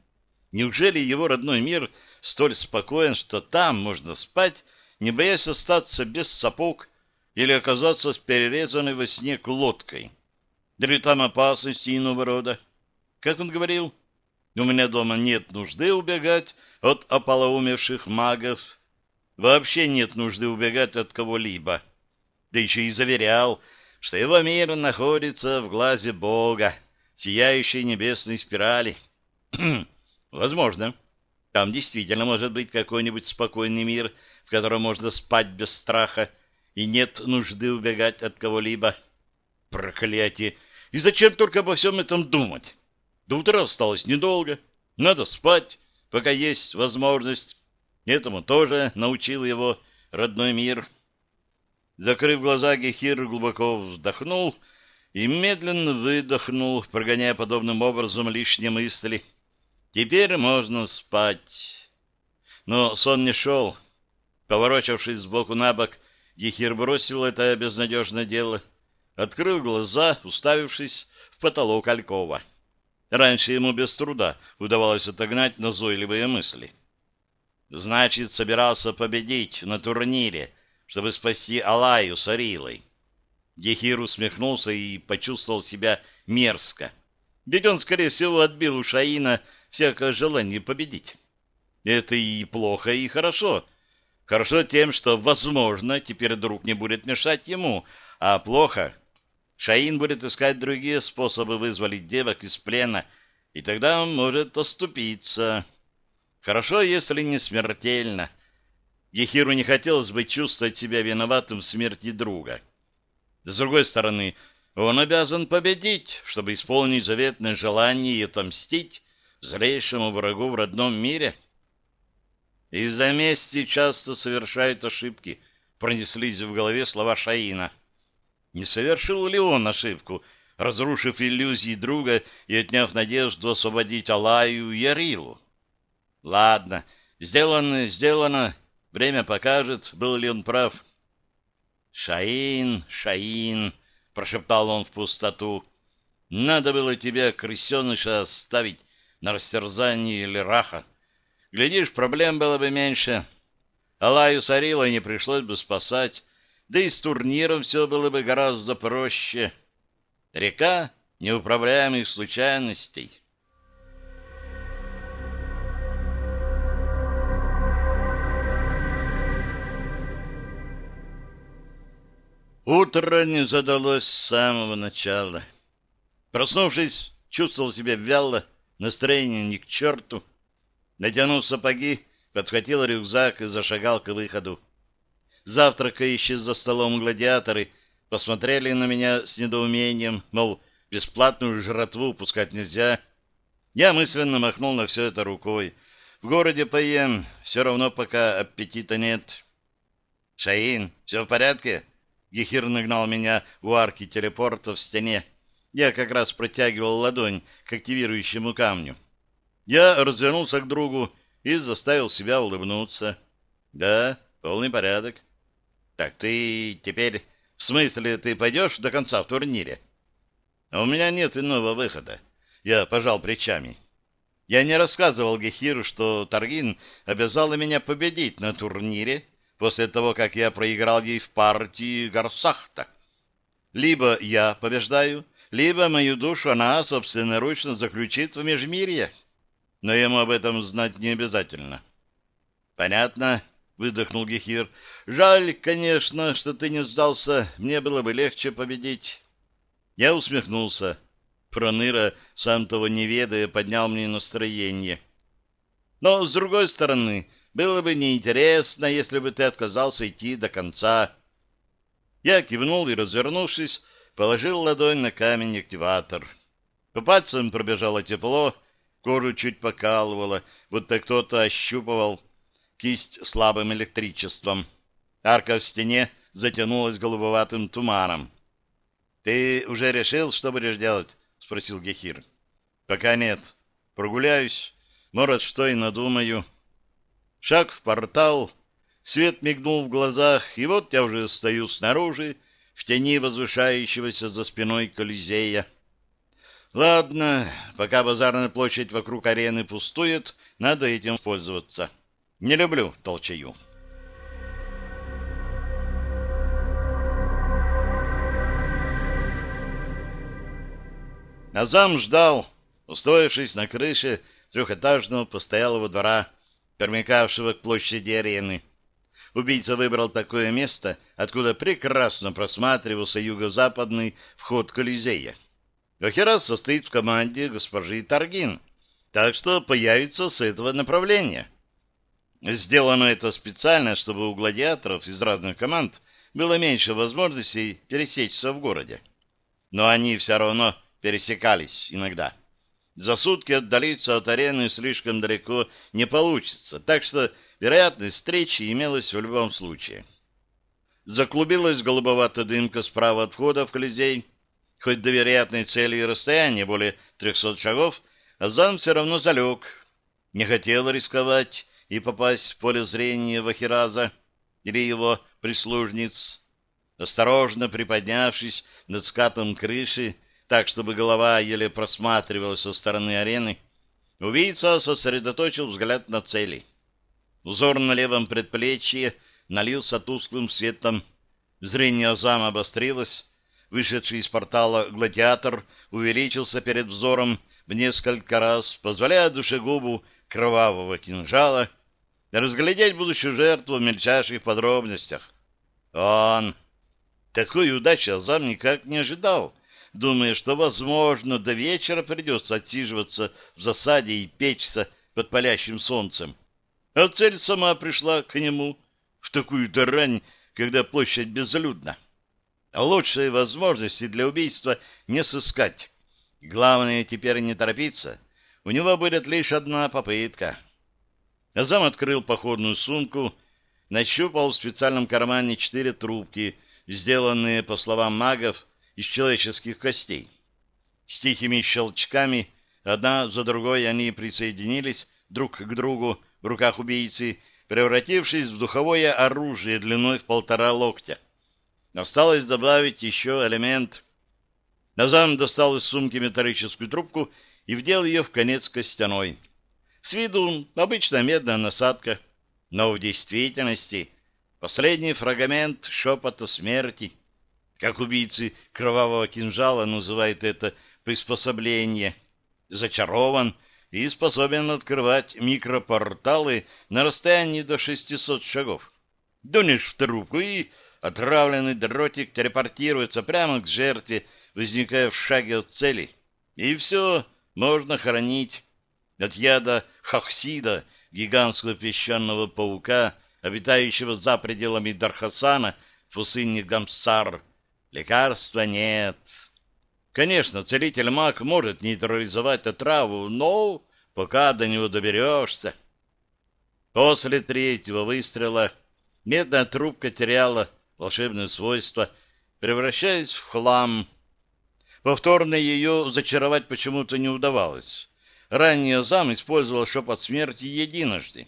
Неужели его родной мир столь спокоен, что там можно спать, не боясь остаться без сапог или оказаться с перерезанной во сне лодкой? Или там опасности иного рода? Как он говорил, у меня дома нет нужды убегать от ополоумевших магов. Вообще нет нужды убегать от кого-либо. Да еще и заверял, что его мир находится в глазе Бога, сияющей небесной спирали. Возможно. Там действительно может быть какой-нибудь спокойный мир, в котором можно спать без страха, и нет нужды убегать от кого-либо. Проклятие! И зачем только обо всем этом думать? До утра осталось недолго. Надо спать, пока есть возможность. Этому тоже научил его родной мир. Закрыв глаза, Гехир глубоко вздохнул и медленно выдохнул, прогоняя подобным образом лишние мысли. Теперь можно спать. Но сон не шел. Поворочившись сбоку на бок, Гехир бросил это безнадежное дело. Открыл глаза, уставившись в потолок Алькова. Раньше ему без труда удавалось отогнать назойливые мысли. Значит, собирался победить на турнире, чтобы спасти Алаю с Арилой. Гехир усмехнулся и почувствовал себя мерзко. Ведь он, скорее всего, отбил у Шаина всякое желание победить. Это и плохо, и хорошо. Хорошо тем, что, возможно, теперь друг не будет мешать ему, а плохо Шаин будет искать другие способы вызволить девок из плена, и тогда он может оступиться. Хорошо, если не смертельно. Ехиру не хотелось бы чувствовать себя виноватым в смерти друга. С другой стороны, он обязан победить, чтобы исполнить заветное желание и отомстить злейшему врагу в родном мире. Из-за мести часто совершают ошибки, пронеслись в голове слова Шаина. Не совершил ли он ошибку, разрушив иллюзии друга и отняв надежду освободить Алаю и Ярилу? Ладно, сделано, сделано. Время покажет, был ли он прав. «Шаин, Шаин!» — прошептал он в пустоту. «Надо было тебя, крысеныша, оставить на растерзание или раха. Глядишь, проблем было бы меньше. Алаю с Арилой не пришлось бы спасать, да и с турниром все было бы гораздо проще. Река неуправляемых случайностей. Утро не задалось с самого начала. Проснувшись, чувствовал себя вяло, настроение ни к черту. Натянув сапоги, подхватил рюкзак и зашагал к выходу. Завтракающие за столом гладиаторы посмотрели на меня с недоумением, мол, бесплатную жратву пускать нельзя. Я мысленно махнул на все это рукой. В городе поем, все равно пока аппетита нет. «Шаин, все в порядке?» Гехир нагнал меня у арки телепорта в стене. Я как раз протягивал ладонь к активирующему камню. Я развернулся к другу и заставил себя улыбнуться. «Да, полный порядок. Так ты теперь... В смысле, ты пойдешь до конца в турнире? А у меня нет иного выхода. Я пожал плечами. Я не рассказывал Гехиру, что Таргин обязала меня победить на турнире после того, как я проиграл ей в партии Гарсахта. Либо я побеждаю, либо мою душу она собственноручно заключит в межмирье. Но ему об этом знать не обязательно. Понятно, выдохнул Гехир. Жаль, конечно, что ты не сдался. Мне было бы легче победить. Я усмехнулся. Проныра, сам того не ведая, поднял мне настроение. Но, с другой стороны, было бы неинтересно, если бы ты отказался идти до конца. Я кивнул и, развернувшись, положил ладонь на камень-активатор. По пальцам пробежало тепло, кожу чуть покалывало, будто кто-то ощупывал кисть слабым электричеством. Арка в стене затянулась голубоватым туманом. — Ты уже решил, что будешь делать? — спросил Гехир. — Пока нет. Прогуляюсь. Может, что и надумаю. Шаг в портал. Свет мигнул в глазах, и вот я уже стою снаружи, в тени возвышающегося за спиной Колизея. Ладно, пока базарная площадь вокруг арены пустует, надо этим пользоваться. Не люблю толчаю. Азам ждал, устроившись на крыше трехэтажного постоялого двора, примыкавшего к площади арены. Убийца выбрал такое место, откуда прекрасно просматривался юго-западный вход Колизея. Ахерас состоит в команде госпожи Таргин, так что появится с этого направления. Сделано это специально, чтобы у гладиаторов из разных команд было меньше возможностей пересечься в городе. Но они все равно пересекались иногда. За сутки отдалиться от арены слишком далеко не получится, так что вероятность встречи имелась в любом случае. Заклубилась голубоватая дымка справа от входа в Колизей. Хоть до вероятной цели и расстояния более 300 шагов, Азан все равно залег. Не хотел рисковать и попасть в поле зрения Вахираза или его прислужниц. Осторожно приподнявшись над скатом крыши, так, чтобы голова еле просматривалась со стороны арены, убийца сосредоточил взгляд на цели. Узор на левом предплечье налился тусклым светом. Зрение Азама обострилось. Вышедший из портала гладиатор увеличился перед взором в несколько раз, позволяя душегубу кровавого кинжала разглядеть будущую жертву в мельчайших подробностях. Он... Такой удачи Азам никак не ожидал думая, что, возможно, до вечера придется отсиживаться в засаде и печься под палящим солнцем. А цель сама пришла к нему в такую-то рань, когда площадь безлюдна. А лучшей возможности для убийства не сыскать. Главное теперь не торопиться. У него будет лишь одна попытка. Азам открыл походную сумку, нащупал в специальном кармане четыре трубки, сделанные, по словам магов, из человеческих костей. С тихими щелчками одна за другой они присоединились друг к другу в руках убийцы, превратившись в духовое оружие длиной в полтора локтя. Осталось добавить еще элемент. Назам достал из сумки металлическую трубку и вдел ее в конец костяной. С виду обычная медная насадка, но в действительности последний фрагмент шепота смерти — как убийцы кровавого кинжала называют это приспособление, зачарован и способен открывать микропорталы на расстоянии до 600 шагов. Дунешь в трубку, и отравленный дротик телепортируется прямо к жертве, возникая в шаге от цели. И все можно хоронить. От яда хахсида, гигантского песчаного паука, обитающего за пределами Дархасана в пустыне Гамсар, Лекарства нет. Конечно, целитель-маг может нейтрализовать отраву, но пока до него доберешься. После третьего выстрела медная трубка теряла волшебное свойство, превращаясь в хлам. Повторно ее зачаровать почему-то не удавалось. Ранее зам использовал шепот смерти единожды.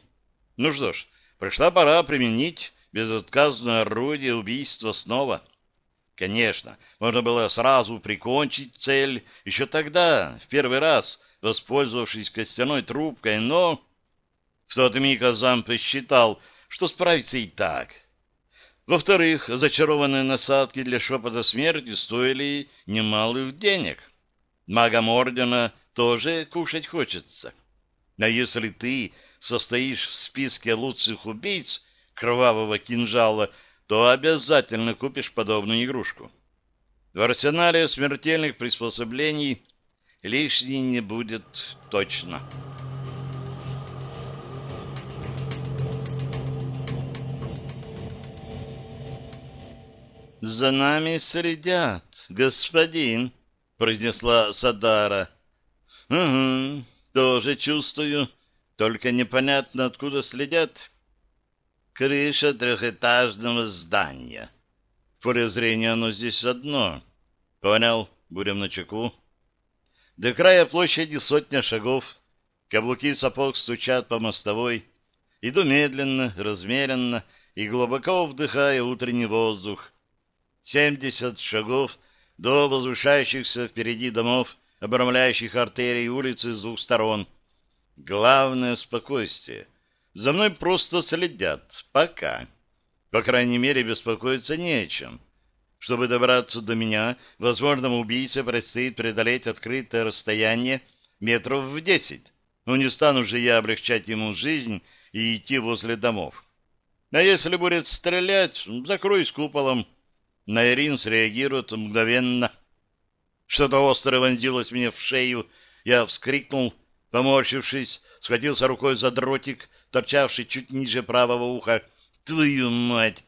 Ну что ж, пришла пора применить безотказное орудие убийства снова — Конечно, можно было сразу прикончить цель еще тогда, в первый раз, воспользовавшись костяной трубкой, но... В тот миг Азам посчитал, что справится и так. Во-вторых, зачарованные насадки для шепота смерти стоили немалых денег. Магам Ордена тоже кушать хочется. А если ты состоишь в списке лучших убийц кровавого кинжала, то обязательно купишь подобную игрушку. В арсенале смертельных приспособлений лишней не будет точно. «За нами следят, господин», — произнесла Садара. «Угу, тоже чувствую, только непонятно, откуда следят. Крыша трехэтажного здания. Поле зрения оно здесь одно. Понял, будем на чеку. До края площади сотня шагов. Каблуки сапог стучат по мостовой. Иду медленно, размеренно и глубоко вдыхая утренний воздух. Семьдесят шагов до возвышающихся впереди домов, обрамляющих артерии улицы с двух сторон. Главное — спокойствие. За мной просто следят. Пока. По крайней мере, беспокоиться не о чем. Чтобы добраться до меня, возможному убийце предстоит преодолеть открытое расстояние метров в десять. Но не стану же я облегчать ему жизнь и идти возле домов. А если будет стрелять, закрой с куполом. Найрин среагирует мгновенно. Что-то острое вонзилось мне в шею. Я вскрикнул, поморщившись, схватился рукой за дротик, торчавший чуть ниже правого уха. «Твою мать!»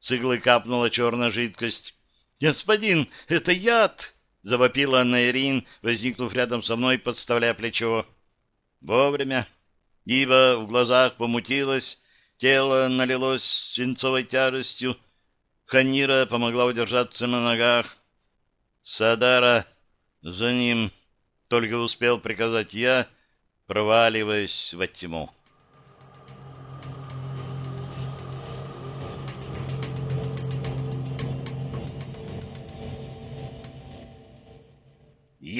С иглы капнула черная жидкость. «Господин, это яд!» — завопила Найрин, возникнув рядом со мной, подставляя плечо. Вовремя, ибо в глазах помутилось, тело налилось свинцовой тяжестью, Ханира помогла удержаться на ногах. Садара за ним только успел приказать я, проваливаясь во тьму.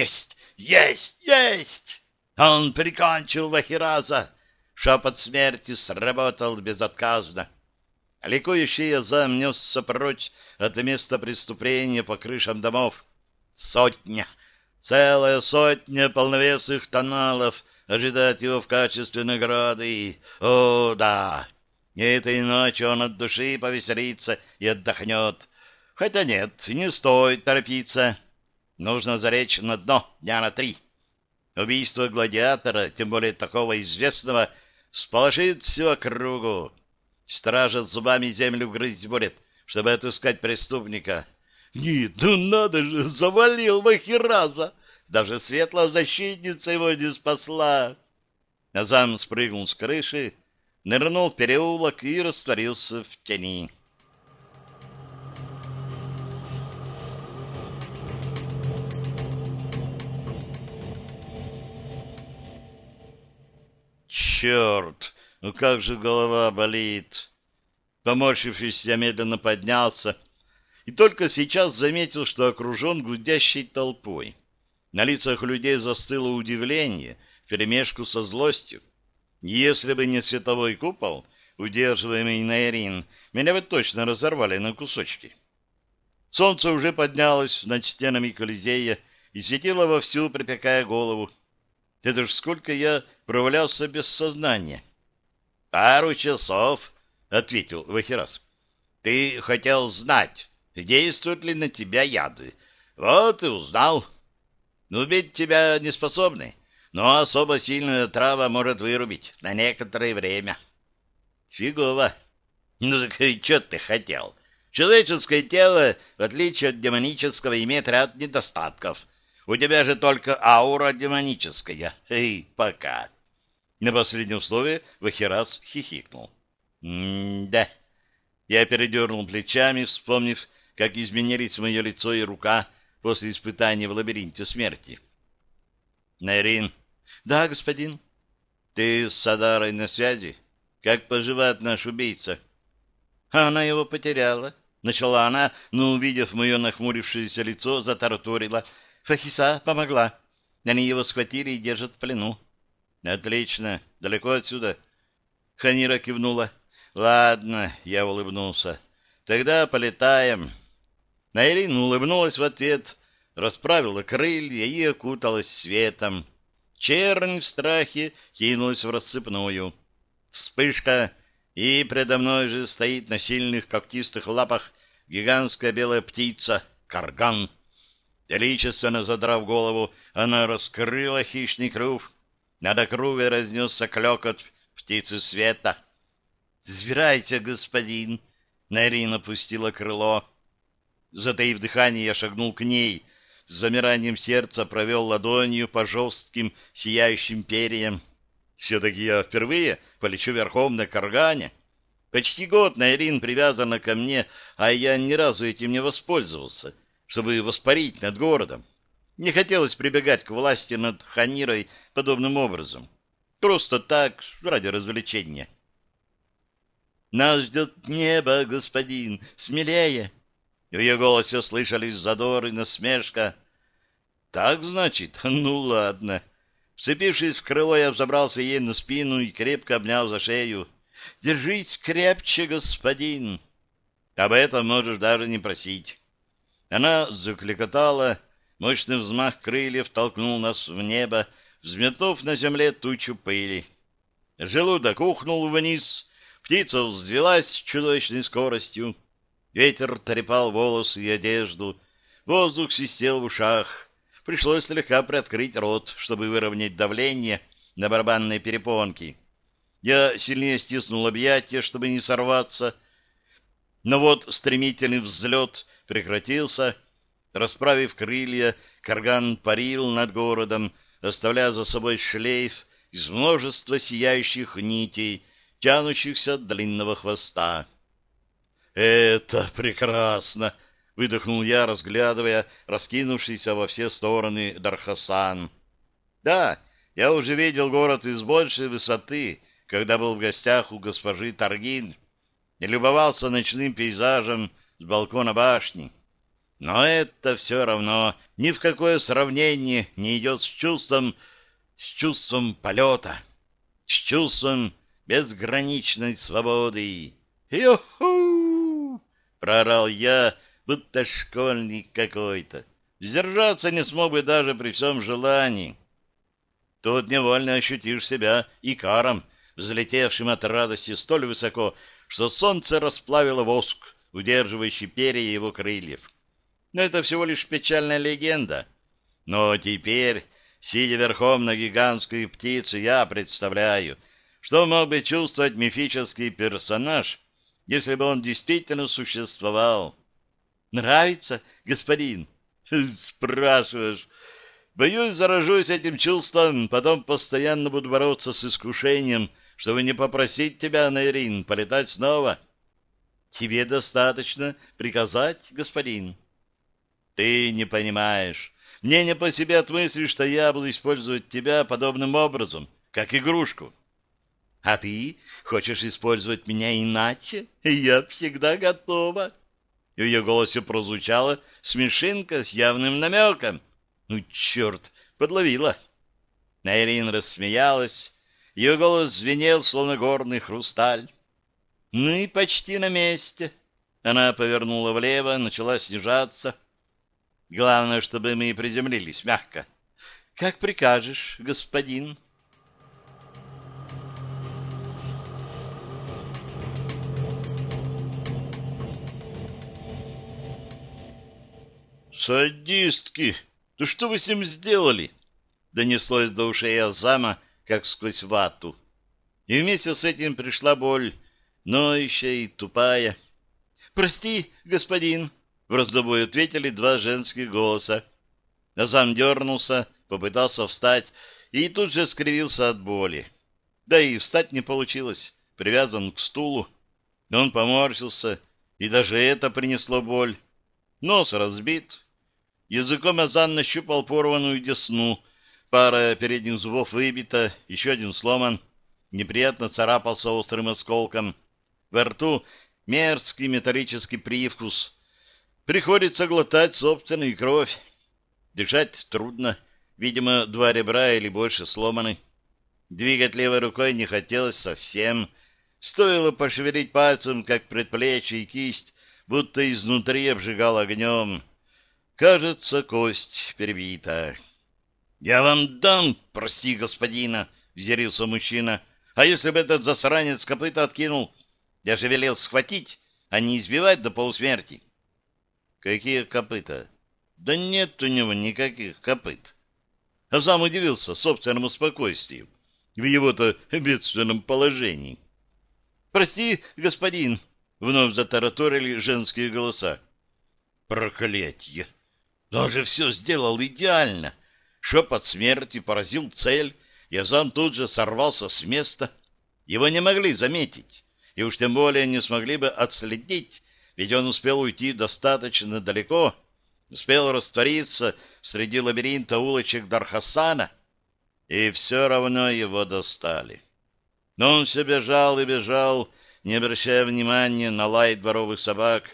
«Есть! Есть! Есть!» Он прикончил Вахираза. Шепот смерти сработал безотказно. Ликующий Азам несся прочь от места преступления по крышам домов. Сотня, целая сотня полновесных тоналов ожидает его в качестве награды. О, да! Этой ночью он от души повеселится и отдохнет. Хотя нет, не стоит торопиться. Нужно заречь на дно дня на три. Убийство гладиатора, тем более такого известного, сполошит всю округу. Стража зубами землю грызть будет, чтобы отыскать преступника. Нет, ну надо же, завалил Махираза. Даже светлая защитница его не спасла. Азам спрыгнул с крыши, нырнул в переулок и растворился в тени. Черт! Ну как же голова болит! Поморщившись, я медленно поднялся и только сейчас заметил, что окружен гудящей толпой. На лицах людей застыло удивление, перемешку со злостью. Если бы не световой купол, удерживаемый Найрин, меня бы точно разорвали на кусочки. Солнце уже поднялось над стенами Колизея и светило вовсю, припекая голову. Это ж сколько я провалялся без сознания. «Пару часов», — ответил Вахирас. «Ты хотел знать, действуют ли на тебя яды. Вот и узнал. Убить тебя не способны, но особо сильная трава может вырубить на некоторое время». «Фигово. Ну так и что ты хотел?» Человеческое тело, в отличие от демонического, имеет ряд недостатков. У тебя же только аура демоническая. Эй, пока. На последнем слове Вахирас хихикнул. «М-да». Я передернул плечами, вспомнив, как изменились мое лицо и рука после испытания в лабиринте смерти. «Найрин». «Да, господин». «Ты с Садарой на связи? Как поживает наш убийца?» «Она его потеряла», — начала она, но, увидев мое нахмурившееся лицо, затараторила. «Фахиса помогла. Они его схватили и держат в плену. Отлично. Далеко отсюда? Ханира кивнула. Ладно, я улыбнулся. Тогда полетаем. Найрин улыбнулась в ответ, расправила крылья и окуталась светом. Чернь в страхе кинулась в рассыпную. Вспышка, и предо мной же стоит на сильных когтистых лапах гигантская белая птица — карган. Величественно задрав голову, она раскрыла хищный клюв. Над округой разнесся клекот птицы света. «Сбирайте, господин!» Нарин опустила крыло. Затаив дыхание, я шагнул к ней. С замиранием сердца провел ладонью по жестким сияющим перьям. Все-таки я впервые полечу верхом на каргане. Почти год Найрин привязана ко мне, а я ни разу этим не воспользовался чтобы воспарить над городом. Не хотелось прибегать к власти над Ханирой подобным образом. Просто так, ради развлечения. «Нас ждет небо, господин, смелее!» В ее голосе слышались задор и насмешка. «Так, значит? Ну, ладно». Вцепившись в крыло, я взобрался ей на спину и крепко обнял за шею. «Держись крепче, господин!» «Об этом можешь даже не просить». Она закликотала, мощный взмах крыльев толкнул нас в небо, взметнув на земле тучу пыли. Желудок ухнул вниз, птица взвелась с чудовищной скоростью. Ветер трепал волосы и одежду, воздух свистел в ушах. Пришлось слегка приоткрыть рот, чтобы выровнять давление на барабанные перепонки. Я сильнее стиснул объятия, чтобы не сорваться. Но вот стремительный взлет прекратился. Расправив крылья, карган парил над городом, оставляя за собой шлейф из множества сияющих нитей, тянущихся от длинного хвоста. «Это прекрасно!» — выдохнул я, разглядывая раскинувшийся во все стороны Дархасан. «Да, я уже видел город из большей высоты, когда был в гостях у госпожи Таргин, и любовался ночным пейзажем с балкона башни. Но это все равно ни в какое сравнение не идет с чувством, с чувством полета, с чувством безграничной свободы. «Ю-ху!» — прорал я, будто школьник какой-то. Сдержаться не смог бы даже при всем желании. Тут невольно ощутишь себя икаром, взлетевшим от радости столь высоко, что солнце расплавило воск, удерживающий перья его крыльев. Но это всего лишь печальная легенда. Но теперь, сидя верхом на гигантской птице, я представляю, что мог бы чувствовать мифический персонаж, если бы он действительно существовал. «Нравится, господин?» «Спрашиваешь». Боюсь, заражусь этим чувством, потом постоянно буду бороться с искушением, чтобы не попросить тебя, Найрин, полетать снова. Тебе достаточно приказать, господин. Ты не понимаешь. Мне не по себе от мысли, что я буду использовать тебя подобным образом, как игрушку. А ты хочешь использовать меня иначе? Я всегда готова. В ее голосе прозвучала смешинка с явным намеком. Ну, черт, подловила. Найрин рассмеялась. Ее голос звенел, словно горный хрусталь. Ну и почти на месте. Она повернула влево, начала снижаться. Главное, чтобы мы приземлились мягко. Как прикажешь, господин. «Садистки! Да что вы с ним сделали?» Донеслось до ушей Азама, как сквозь вату. И вместе с этим пришла боль, ноющая и тупая. «Прости, господин!» В раздобой ответили два женских голоса. Назам дернулся, попытался встать и тут же скривился от боли. Да и встать не получилось, привязан к стулу. Он поморщился, и даже это принесло боль. Нос разбит. Языком Азан нащупал порванную десну. Пара передних зубов выбита, еще один сломан. Неприятно царапался острым осколком. Во рту мерзкий металлический привкус — Приходится глотать собственную кровь. Дышать трудно, Видимо, два ребра или больше сломаны. Двигать левой рукой не хотелось совсем. Стоило пошевелить пальцем, как предплечье и кисть, будто изнутри обжигал огнем. Кажется, кость перебита. — Я вам дам, прости, господина, — взъярился мужчина. — А если бы этот засранец копыта откинул? Я же велел схватить, а не избивать до полусмерти. — Какие копыта? — Да нет у него никаких копыт. А сам удивился собственному спокойствию в его-то бедственном положении. — Прости, господин, — вновь затараторили женские голоса. — Проклятье! Он же все сделал идеально. Шепот смерти поразил цель, и тут же сорвался с места. Его не могли заметить, и уж тем более не смогли бы отследить, ведь он успел уйти достаточно далеко, успел раствориться среди лабиринта улочек Дархасана, и все равно его достали. Но он все бежал и бежал, не обращая внимания на лай дворовых собак.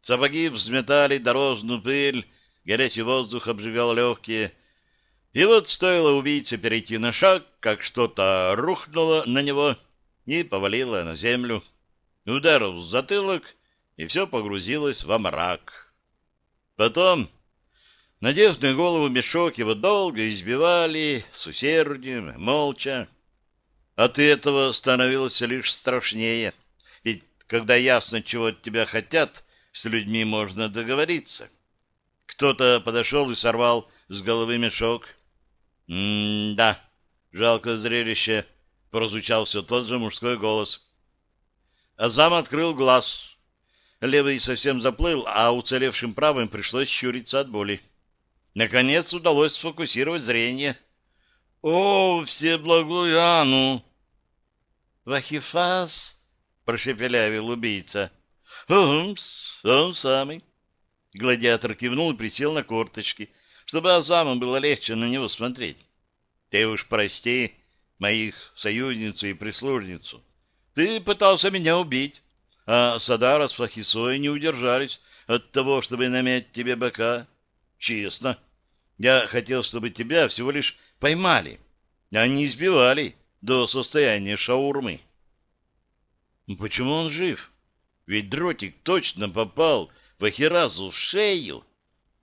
Сапоги взметали дорожную пыль, горячий воздух обжигал легкие. И вот стоило убийце перейти на шаг, как что-то рухнуло на него и повалило на землю. Ударил в затылок, и все погрузилось во мрак. Потом, надев на голову мешок, его долго избивали, с усердием, молча. От этого становилось лишь страшнее, ведь когда ясно, чего от тебя хотят, с людьми можно договориться. Кто-то подошел и сорвал с головы мешок. «М-да, жалкое зрелище», — прозвучал все тот же мужской голос. Азам открыл глаз. Левый совсем заплыл, а уцелевшим правым пришлось щуриться от боли. Наконец удалось сфокусировать зрение. «О, все благояну!» «Вахифас!» — прошепелявил убийца. «Умс, он самый!» Гладиатор кивнул и присел на корточки, чтобы Азаму было легче на него смотреть. Ты уж прости моих союзницу и прислужницу. Ты пытался меня убить, а Садара с Фахисой не удержались от того, чтобы намять тебе бока. Честно, я хотел, чтобы тебя всего лишь поймали, а не избивали до состояния шаурмы. Почему он жив? Ведь дротик точно попал Вахиразу в шею.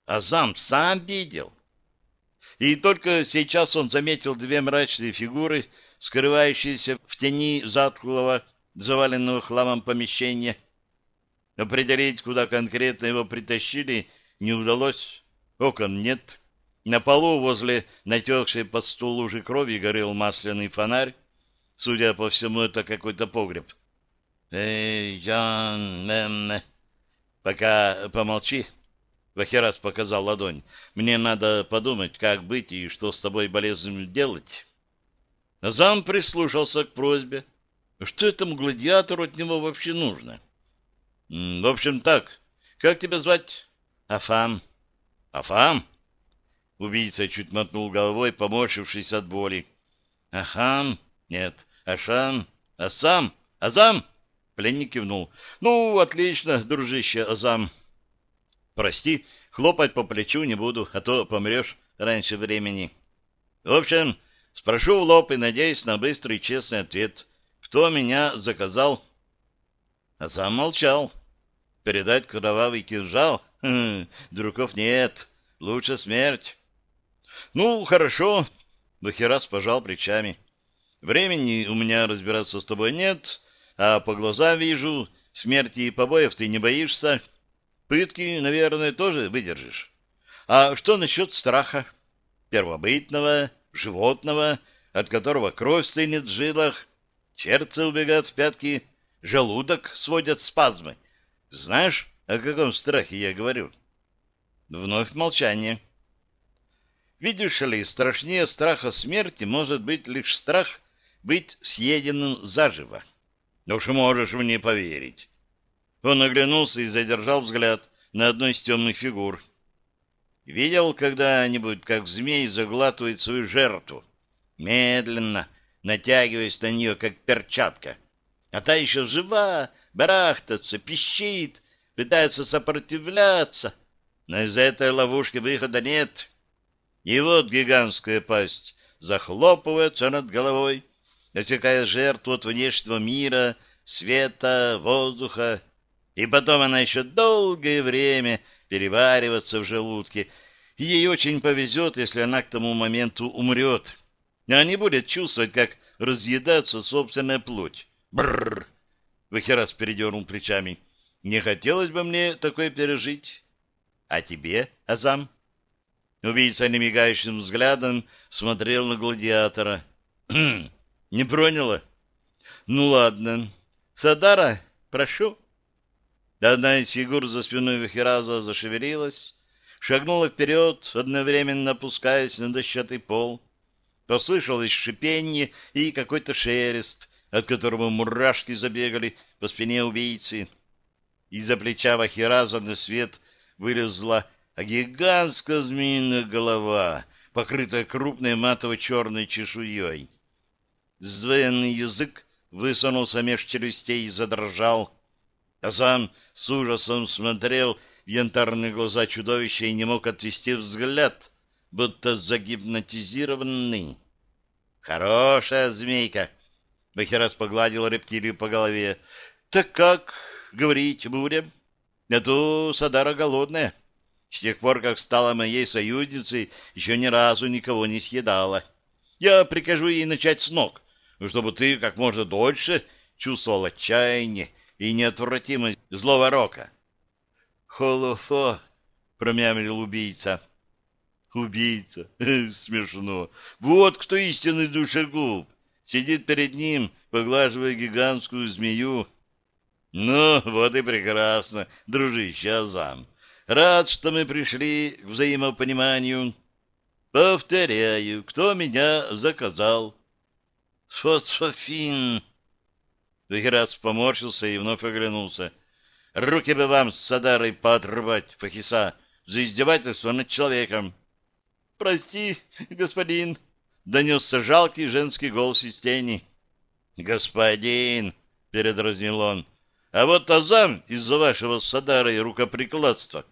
Азам сам видел. И только сейчас он заметил две мрачные фигуры, скрывающиеся в тени затхлого, заваленного хламом помещения. Определить, куда конкретно его притащили, не удалось. Окон нет. На полу возле натекшей под стул лужи крови горел масляный фонарь. Судя по всему, это какой-то погреб. «Эй, Ян, мэм, Пока помолчи. Вахерас показал ладонь. Мне надо подумать, как быть и что с тобой болезнью делать. Зам прислушался к просьбе. Что этому гладиатору от него вообще нужно? В общем, так. Как тебя звать? Афам. Афам? Убийца чуть мотнул головой, поморщившись от боли. Ахам? Нет. Ашан? Асам? Азам? Пленник кивнул. «Ну, отлично, дружище Азам. Прости, хлопать по плечу не буду, а то помрешь раньше времени. В общем, спрошу в лоб и надеюсь на быстрый честный ответ. Кто меня заказал?» Азам молчал. «Передать кровавый кинжал? Хм, другов нет. Лучше смерть». «Ну, хорошо», — Бахерас пожал плечами. «Времени у меня разбираться с тобой нет» а по глазам вижу, смерти и побоев ты не боишься. Пытки, наверное, тоже выдержишь. А что насчет страха? Первобытного, животного, от которого кровь стынет в жилах, сердце убегает в пятки, желудок сводят спазмы. Знаешь, о каком страхе я говорю? Вновь молчание. Видишь ли, страшнее страха смерти может быть лишь страх быть съеденным заживо. Ну уж можешь мне поверить. Он оглянулся и задержал взгляд на одной из темных фигур. Видел когда-нибудь, как змей заглатывает свою жертву, медленно натягиваясь на нее, как перчатка. А та еще жива, барахтается, пищит, пытается сопротивляться, но из этой ловушки выхода нет. И вот гигантская пасть захлопывается над головой, отсекая жертву от внешнего мира, света, воздуха, и потом она еще долгое время перевариваться в желудке, ей очень повезет, если она к тому моменту умрет, а не будет чувствовать, как разъедаться собственная плоть. Бррр! Вахерас передернул плечами. Не хотелось бы мне такое пережить. А тебе, Азам? Убийца немигающим взглядом смотрел на гладиатора. «Хм, не проняла? Ну ладно. Садара, прошу. Одна из фигур за спиной Вахираза зашевелилась, шагнула вперед, одновременно опускаясь на дощатый пол. Послышалось шипение и какой-то шелест, от которого мурашки забегали по спине убийцы. Из-за плеча Вахираза на свет вылезла гигантская змеиная голова, покрытая крупной матово-черной чешуей. Сдвоенный язык высунулся меж челюстей и задрожал, а сам с ужасом смотрел в янтарные глаза чудовища и не мог отвести взгляд, будто загипнотизированный. «Хорошая змейка!» Бахерас погладил рептилию по голове. «Так как, говорить будем? А то Садара голодная. С тех пор, как стала моей союзницей, еще ни разу никого не съедала. Я прикажу ей начать с ног, чтобы ты как можно дольше чувствовал отчаяние и неотвратимость злого рока. «Холофо!» — промямлил убийца. «Убийца! Смешно! Вот кто истинный душегуб! Сидит перед ним, поглаживая гигантскую змею. Ну, вот и прекрасно, дружище Азам. Рад, что мы пришли к взаимопониманию. Повторяю, кто меня заказал?» «Фосфофин!» Вахирас поморщился и вновь оглянулся. «Руки бы вам с Садарой поотрывать, Фахиса, за издевательство над человеком!» «Прости, господин!» — донесся жалкий женский голос из тени. «Господин!» — передразнил он. «А вот Азам из-за вашего с Садарой рукоприкладства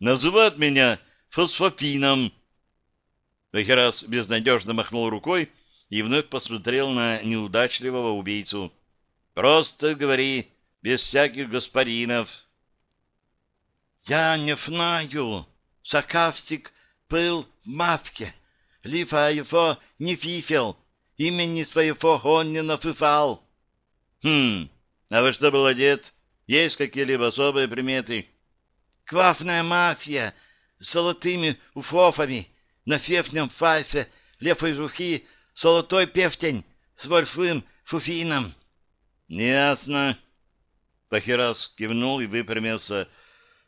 называет меня фосфофином!» Вахирас безнадежно махнул рукой и вновь посмотрел на неудачливого убийцу. Просто говори, без всяких господинов. Я не знаю. Сакавстик был в мавке. Лифа его не фифел. Имени своего он не нафыфал. Хм, а во что был одет? Есть какие-либо особые приметы? Квафная мафия с золотыми уфофами, на фефнем файсе, лефой жухи, золотой пефтень с вольфым фуфином. Ясно. Пахирас кивнул и выпрямился.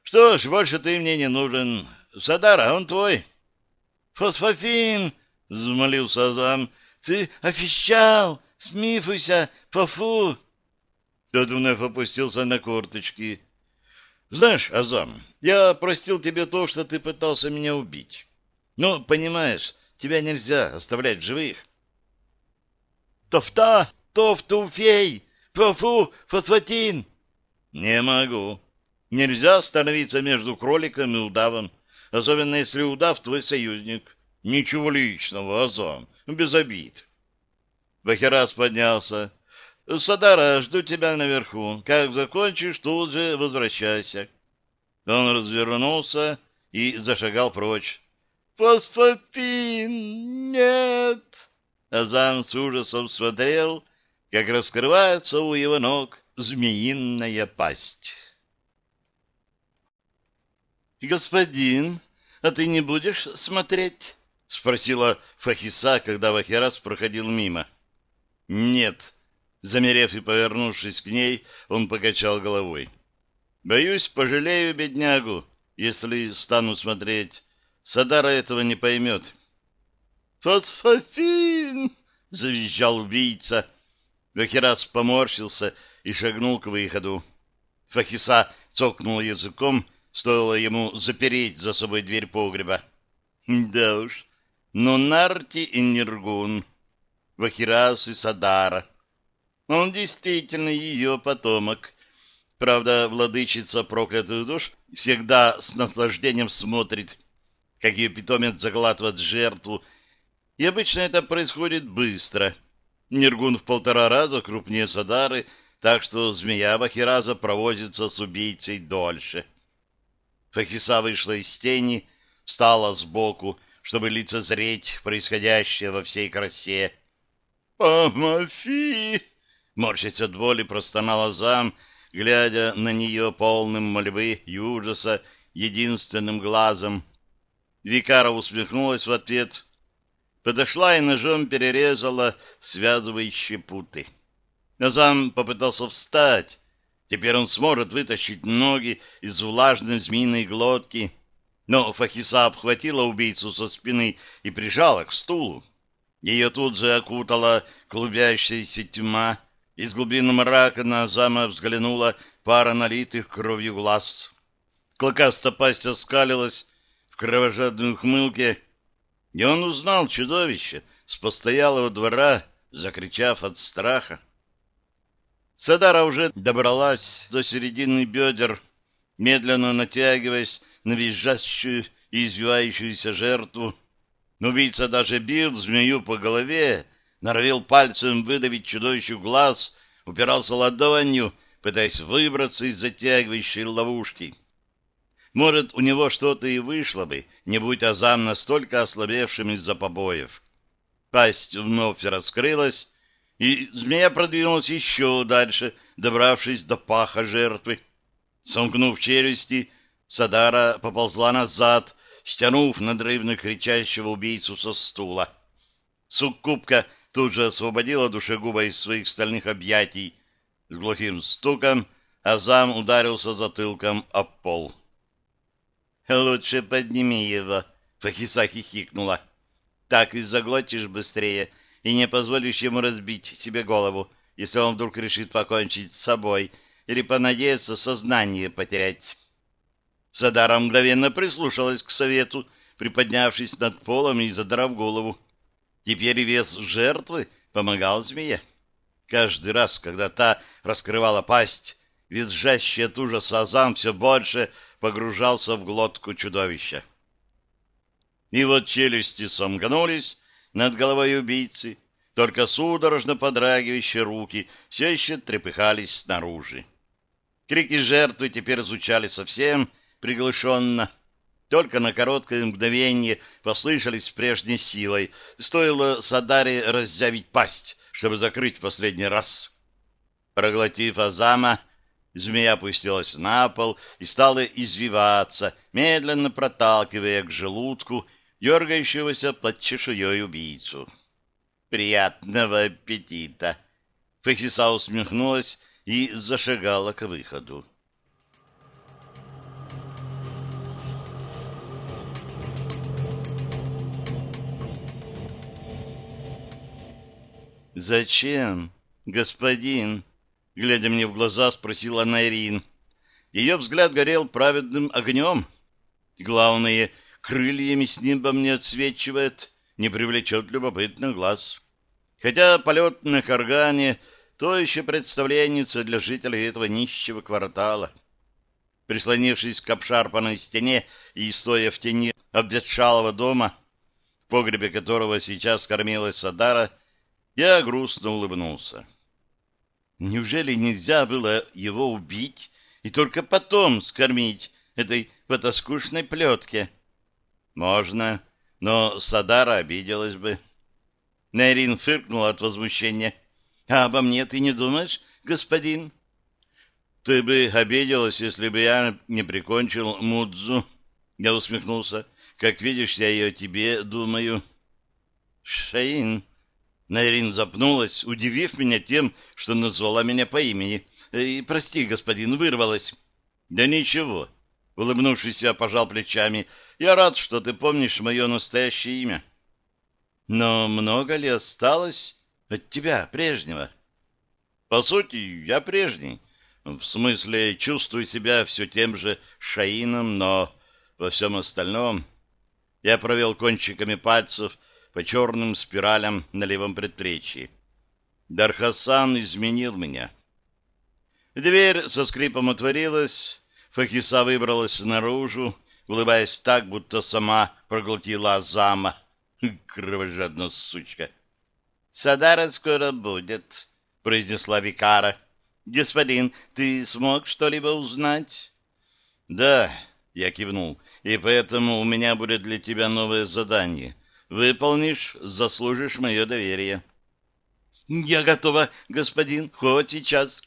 Что ж, больше ты мне не нужен. Садара, он твой. Фосфофин, взмолился Азам. Ты офищал, смифуйся, фафу. Тот вновь опустился на корточки. Знаешь, Азам, я простил тебе то, что ты пытался меня убить. Ну, понимаешь, тебя нельзя оставлять живых. Тофта, тофтуфей, Фу-фу, фосфатин! Не могу. Нельзя становиться между кроликом и удавом, особенно если удав твой союзник. Ничего личного, Азам, без обид. Бахерас поднялся. Садара, жду тебя наверху. Как закончишь, тут же возвращайся. Он развернулся и зашагал прочь. «Фосфопин! Нет!» Азам с ужасом смотрел, как раскрывается у его ног змеиная пасть. «Господин, а ты не будешь смотреть?» — спросила Фахиса, когда Вахирас проходил мимо. «Нет». Замерев и повернувшись к ней, он покачал головой. «Боюсь, пожалею беднягу, если стану смотреть. Садара этого не поймет». «Фосфофин!» — завизжал убийца, Вахирас поморщился и шагнул к выходу. Фахиса цокнул языком, стоило ему запереть за собой дверь погреба. Да уж, но Нарти и Нергун, Вахирас и Садара. Он действительно ее потомок. Правда, владычица проклятых душ всегда с наслаждением смотрит, как ее питомец заглатывает жертву, и обычно это происходит быстро. Нергун в полтора раза крупнее Садары, так что змея Бахираза провозится с убийцей дольше. Фахиса вышла из тени, встала сбоку, чтобы лицезреть происходящее во всей красе. «Помофи!» — морщась от боли, простонала зам, глядя на нее полным мольбы и ужаса единственным глазом. Викара усмехнулась в ответ, подошла и ножом перерезала связывающие путы. Назам попытался встать. Теперь он сможет вытащить ноги из влажной змеиной глотки. Но Фахиса обхватила убийцу со спины и прижала к стулу. Ее тут же окутала клубящаяся тьма. Из глубины мрака на Азама взглянула пара налитых кровью глаз. Клыкастая пасть оскалилась в кровожадной ухмылке, и он узнал чудовище с постоялого двора, закричав от страха. Садара уже добралась до середины бедер, медленно натягиваясь на визжащую и извивающуюся жертву. Убийца даже бил змею по голове, норовил пальцем выдавить чудовищу глаз, упирался ладонью, пытаясь выбраться из затягивающей ловушки. Может, у него что-то и вышло бы, не будь Азам настолько ослабевшим из-за побоев. Пасть вновь раскрылась, и змея продвинулась еще дальше, добравшись до паха жертвы. Сомкнув челюсти, Садара поползла назад, стянув надрывно кричащего убийцу со стула. Суккубка тут же освободила душегуба из своих стальных объятий. С глухим стуком Азам ударился затылком об пол. «Лучше подними его», — Фахиса хихикнула. «Так и заглотишь быстрее» и не позволишь ему разбить себе голову, если он вдруг решит покончить с собой или понадеяться сознание потерять. Садара мгновенно прислушалась к совету, приподнявшись над полом и задрав голову. Теперь вес жертвы помогал змее. Каждый раз, когда та раскрывала пасть, визжащий от ужаса Азам все больше погружался в глотку чудовища. И вот челюсти сомкнулись, над головой убийцы, только судорожно подрагивающие руки все еще трепыхались снаружи. Крики жертвы теперь звучали совсем приглушенно. Только на короткое мгновение послышались прежней силой. Стоило Садаре раззявить пасть, чтобы закрыть последний раз. Проглотив Азама, змея опустилась на пол и стала извиваться, медленно проталкивая к желудку дергающегося под чешуей убийцу. «Приятного аппетита!» Фексиса усмехнулась и зашагала к выходу. «Зачем, господин?» Глядя мне в глаза, спросила Найрин. Ее взгляд горел праведным огнем. Главное — крыльями с небом не отсвечивает, не привлечет любопытных глаз. Хотя полет на каргане — то еще представленница для жителей этого нищего квартала. Прислонившись к обшарпанной стене и стоя в тени обветшалого дома, в погребе которого сейчас кормилась Садара, я грустно улыбнулся. Неужели нельзя было его убить и только потом скормить этой потаскушной плетке? Можно, но Садара обиделась бы. Нейрин фыркнула от возмущения. А обо мне ты не думаешь, господин? Ты бы обиделась, если бы я не прикончил Мудзу. Я усмехнулся. Как видишь, я ее тебе думаю. Шаин. Найрин запнулась, удивив меня тем, что назвала меня по имени. И, прости, господин, вырвалась. Да ничего. Улыбнувшись, я пожал плечами. Я рад, что ты помнишь мое настоящее имя. Но много ли осталось от тебя прежнего? По сути, я прежний. В смысле, чувствую себя все тем же Шаином, но во всем остальном я провел кончиками пальцев по черным спиралям на левом предплечье. Дархасан изменил меня. Дверь со скрипом отворилась, Фахиса выбралась наружу, улыбаясь так, будто сама проглотила Азама. Кровожадная сучка. «Садара скоро будет», — произнесла Викара. «Господин, ты смог что-либо узнать?» «Да», — я кивнул, — «и поэтому у меня будет для тебя новое задание. Выполнишь — заслужишь мое доверие». «Я готова, господин, хоть сейчас».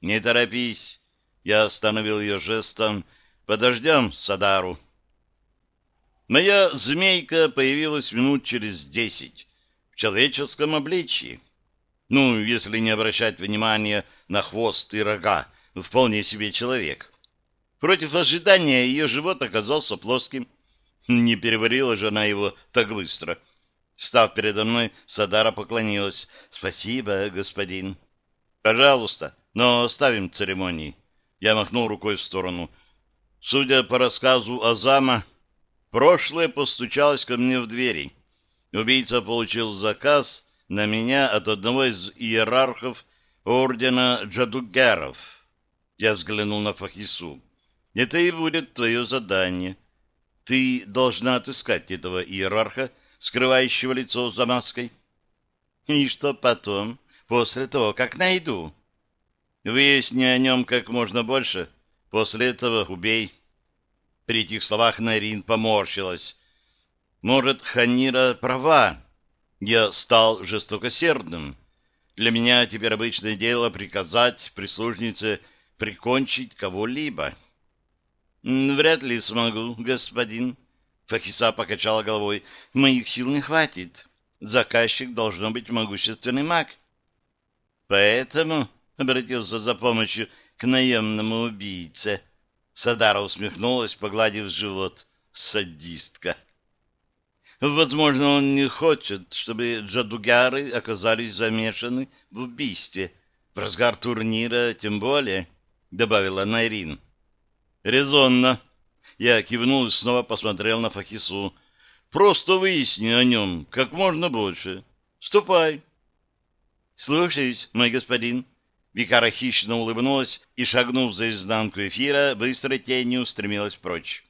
«Не торопись», — я остановил ее жестом. «Подождем Садару». Моя змейка появилась минут через десять в человеческом обличье. Ну, если не обращать внимания на хвост и рога, вполне себе человек. Против ожидания ее живот оказался плоским. Не переварила жена его так быстро. Став передо мной, Садара поклонилась. «Спасибо, господин». «Пожалуйста, но оставим церемонии». Я махнул рукой в сторону. Судя по рассказу Азама, прошлое постучалось ко мне в двери. Убийца получил заказ на меня от одного из иерархов ордена Джадугеров. Я взглянул на Фахису. Это и будет твое задание. Ты должна отыскать этого иерарха, скрывающего лицо за маской. И что потом, после того, как найду? Выясни о нем как можно больше. После этого убей. При этих словах Нарин поморщилась. Может, Ханира права. Я стал жестокосердным. Для меня теперь обычное дело приказать прислужнице прикончить кого-либо. «Вряд ли смогу, господин». Фахиса покачала головой. «Моих сил не хватит. Заказчик должно быть могущественный маг». «Поэтому...» — обратился за помощью к наемному убийце. Садара усмехнулась, погладив живот. «Садистка». «Возможно, он не хочет, чтобы джадугяры оказались замешаны в убийстве. В разгар турнира тем более», — добавила Найрин. «Резонно». Я кивнул и снова посмотрел на Фахису. «Просто выясни о нем как можно больше. Ступай». «Слушаюсь, мой господин». Викара хищно улыбнулась и, шагнув за изнанку эфира, быстрой тенью устремилась прочь.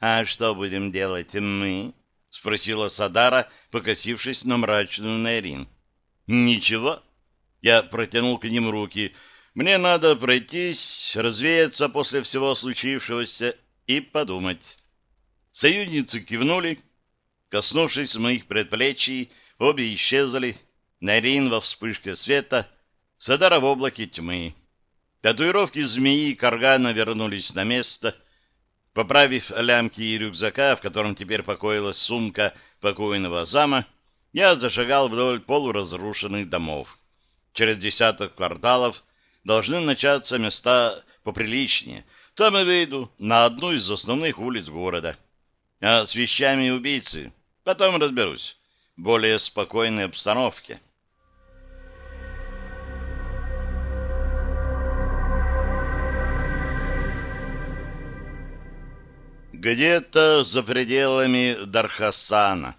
«А что будем делать мы?» — спросила Садара, покосившись на мрачную Найрин. «Ничего». Я протянул к ним руки — мне надо пройтись, развеяться после всего случившегося и подумать. Союзницы кивнули. Коснувшись моих предплечий, обе исчезли. Нарин во вспышке света, Садара в облаке тьмы. Татуировки змеи и каргана вернулись на место. Поправив лямки и рюкзака, в котором теперь покоилась сумка покойного зама, я зашагал вдоль полуразрушенных домов. Через десяток кварталов должны начаться места поприличнее. Там я выйду на одну из основных улиц города. А с вещами убийцы потом разберусь. В более спокойной обстановке. Где-то за пределами Дархасана,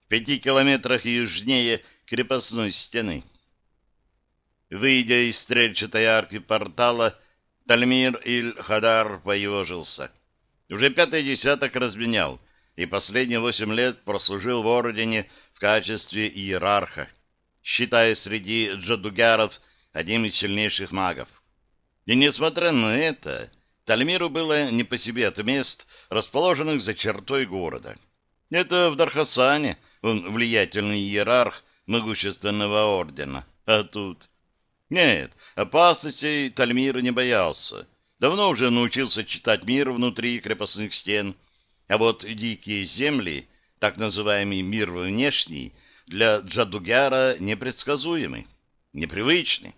в пяти километрах южнее крепостной стены, Выйдя из стрельчатой арки портала, Тальмир Иль-Хадар поежился. Уже пятый десяток разменял, и последние восемь лет прослужил в Ордене в качестве иерарха, считая среди джадугяров одним из сильнейших магов. И несмотря на это, Тальмиру было не по себе от мест, расположенных за чертой города. Это в Дархасане он влиятельный иерарх могущественного ордена, а тут нет, опасностей Тальмир не боялся. Давно уже научился читать мир внутри крепостных стен. А вот дикие земли, так называемый мир внешний, для Джадугяра непредсказуемый, непривычный.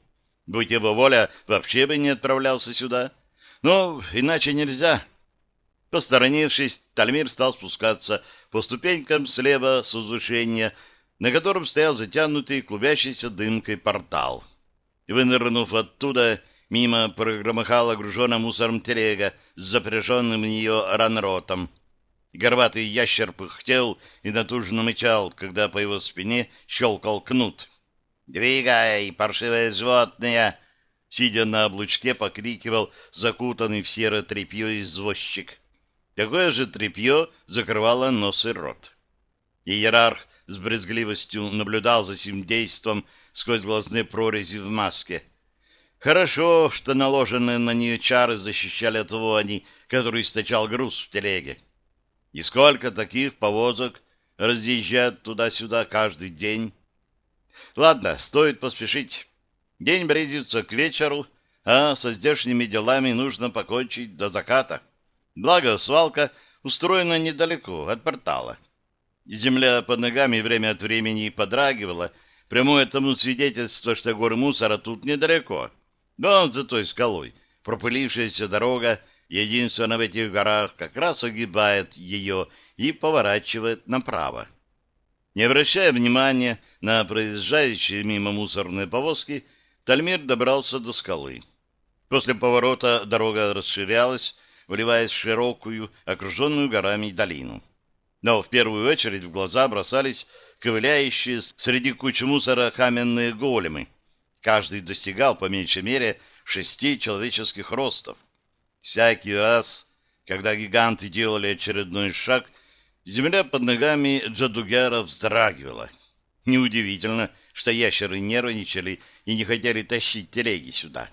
Будь его воля, вообще бы не отправлялся сюда. Но иначе нельзя. Посторонившись, Тальмир стал спускаться по ступенькам слева с возвышения, на котором стоял затянутый клубящейся дымкой портал. Вынырнув оттуда, мимо прогромыхала гружена мусором телега с запряженным в нее ранротом. Горбатый ящер пыхтел и натужно мычал, когда по его спине щелкал кнут. «Двигай, паршивое животное!» Сидя на облучке, покрикивал закутанный в серое тряпье извозчик. Такое же тряпье закрывало нос и рот. Иерарх с брезгливостью наблюдал за сим действом сквозь глазные прорези в маске. Хорошо, что наложенные на нее чары защищали от вони, который источал груз в телеге. И сколько таких повозок разъезжают туда-сюда каждый день. Ладно, стоит поспешить. День близится к вечеру, а со здешними делами нужно покончить до заката. Благо, свалка устроена недалеко от портала. Земля под ногами время от времени подрагивала, прямое тому свидетельство, что горы мусора тут недалеко. Вон за той скалой пропылившаяся дорога, единственная в этих горах, как раз огибает ее и поворачивает направо. Не обращая внимания на проезжающие мимо мусорные повозки, Тальмир добрался до скалы. После поворота дорога расширялась, вливаясь в широкую, окруженную горами долину. Но в первую очередь в глаза бросались ковыляющие среди куч мусора каменные големы. Каждый достигал по меньшей мере шести человеческих ростов. Всякий раз, когда гиганты делали очередной шаг, земля под ногами Джадугера вздрагивала. Неудивительно, что ящеры нервничали и не хотели тащить телеги сюда.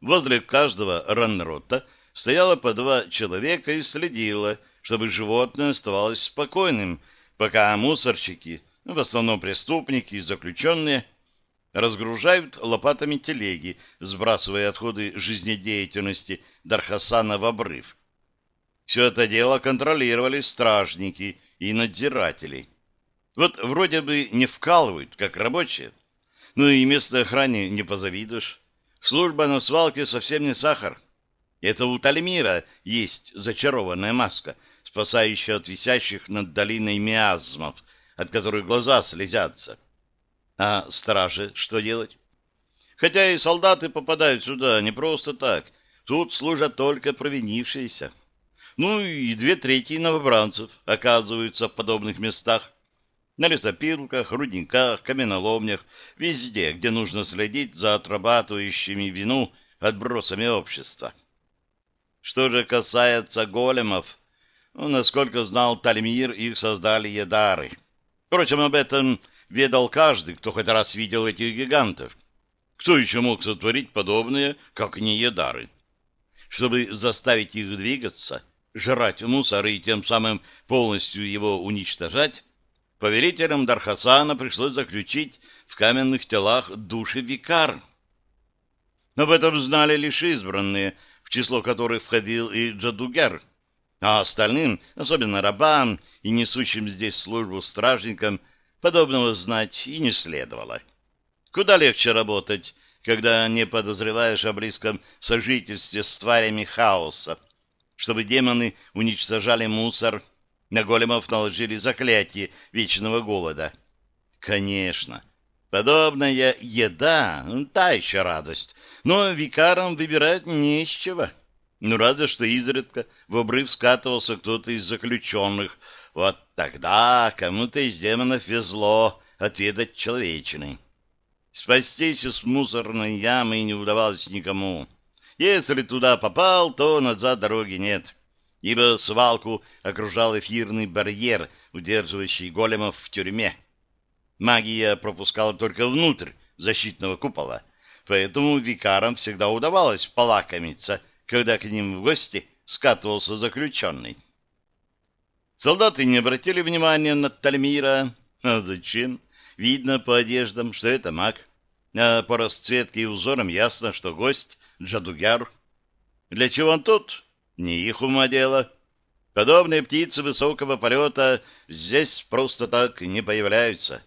Возле каждого ранрота стояло по два человека и следило, чтобы животное оставалось спокойным, пока мусорщики, в основном преступники и заключенные, разгружают лопатами телеги, сбрасывая отходы жизнедеятельности Дархасана в обрыв. Все это дело контролировали стражники и надзиратели. Вот вроде бы не вкалывают, как рабочие, но и местной охране не позавидуешь. Служба на свалке совсем не сахар. Это у Тальмира есть зачарованная маска, спасающая от висящих над долиной миазмов, от которых глаза слезятся. А стражи что делать? Хотя и солдаты попадают сюда не просто так. Тут служат только провинившиеся. Ну и две трети новобранцев оказываются в подобных местах. На лесопилках, рудниках, каменоломнях, везде, где нужно следить за отрабатывающими вину отбросами общества. Что же касается големов, насколько знал Тальмир, их создали едары. Впрочем, об этом ведал каждый, кто хоть раз видел этих гигантов. Кто еще мог сотворить подобное, как не едары? Чтобы заставить их двигаться, жрать мусор и тем самым полностью его уничтожать, повелителям Дархасана пришлось заключить в каменных телах души викар. Об этом знали лишь избранные, в число которых входил и Джадугер, а остальным, особенно рабам и несущим здесь службу стражникам, Подобного знать и не следовало. Куда легче работать, когда не подозреваешь о близком сожительстве с тварями хаоса, чтобы демоны уничтожали мусор, на големов наложили заклятие вечного голода. Конечно, подобная еда — та еще радость, но викарам выбирать не из чего. Ну, разве что изредка в обрыв скатывался кто-то из заключенных — вот тогда кому-то из демонов везло отведать человечины. Спастись из мусорной ямы не удавалось никому. Если туда попал, то назад дороги нет, ибо свалку окружал эфирный барьер, удерживающий големов в тюрьме. Магия пропускала только внутрь защитного купола, поэтому викарам всегда удавалось полакомиться, когда к ним в гости скатывался заключенный. Солдаты не обратили внимания на Тальмира. А зачем? Видно по одеждам, что это маг. А по расцветке и узорам ясно, что гость Джадугяр. Для чего он тут? Не их ума дело. Подобные птицы высокого полета здесь просто так не появляются.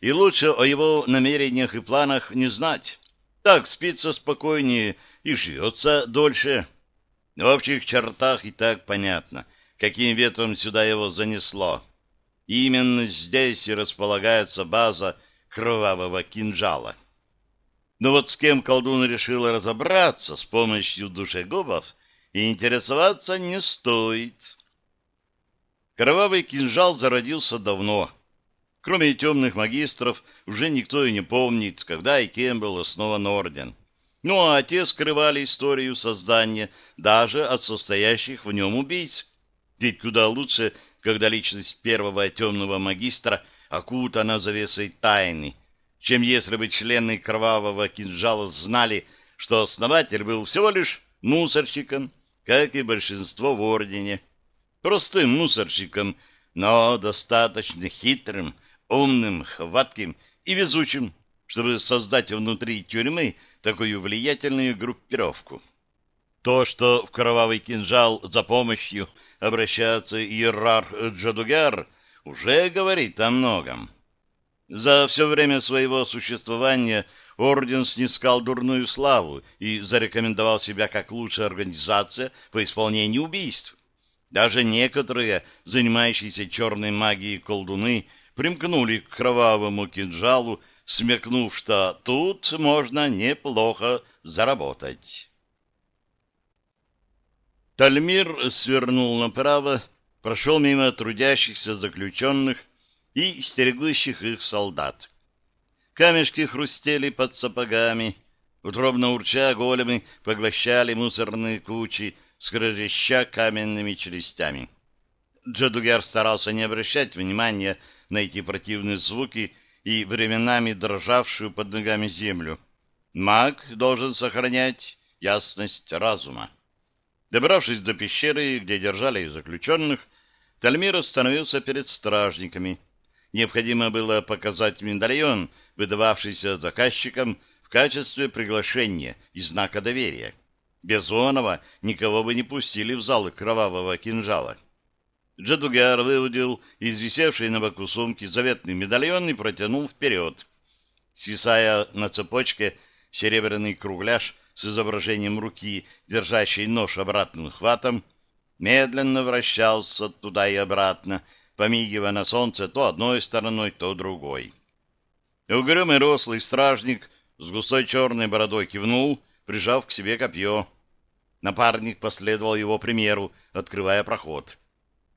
И лучше о его намерениях и планах не знать. Так спится спокойнее и живется дольше. В общих чертах и так понятно — каким ветром сюда его занесло. Именно здесь и располагается база кровавого кинжала. Но вот с кем колдун решил разобраться с помощью душегубов, и интересоваться не стоит. Кровавый кинжал зародился давно. Кроме темных магистров, уже никто и не помнит, когда и кем был основан орден. Ну а те скрывали историю создания даже от состоящих в нем убийц. Ведь куда лучше, когда личность первого темного магистра окутана завесой тайны, чем если бы члены кровавого кинжала знали, что основатель был всего лишь мусорщиком, как и большинство в Ордене. Простым мусорщиком, но достаточно хитрым, умным, хватким и везучим, чтобы создать внутри тюрьмы такую влиятельную группировку. То, что в кровавый кинжал за помощью обращается иерарх Джадугяр, уже говорит о многом. За все время своего существования орден снискал дурную славу и зарекомендовал себя как лучшая организация по исполнению убийств. Даже некоторые, занимающиеся черной магией колдуны, примкнули к кровавому кинжалу, смекнув, что тут можно неплохо заработать. Тальмир свернул направо, прошел мимо трудящихся заключенных и стерегущих их солдат. Камешки хрустели под сапогами, утробно урча големы поглощали мусорные кучи, скрежеща каменными челюстями. Джадугер старался не обращать внимания на эти противные звуки и временами дрожавшую под ногами землю. Маг должен сохранять ясность разума. Добравшись до пещеры, где держали заключенных, Тальмир остановился перед стражниками. Необходимо было показать медальон, выдававшийся заказчикам в качестве приглашения и знака доверия. Без оного никого бы не пустили в залы кровавого кинжала. Джадугар выудил из висевшей на боку сумки заветный медальон и протянул вперед. Свисая на цепочке серебряный кругляш с изображением руки, держащей нож обратным хватом, медленно вращался туда и обратно, помигивая на солнце то одной стороной, то другой. Угрюмый рослый стражник с густой черной бородой кивнул, прижав к себе копье. Напарник последовал его примеру, открывая проход.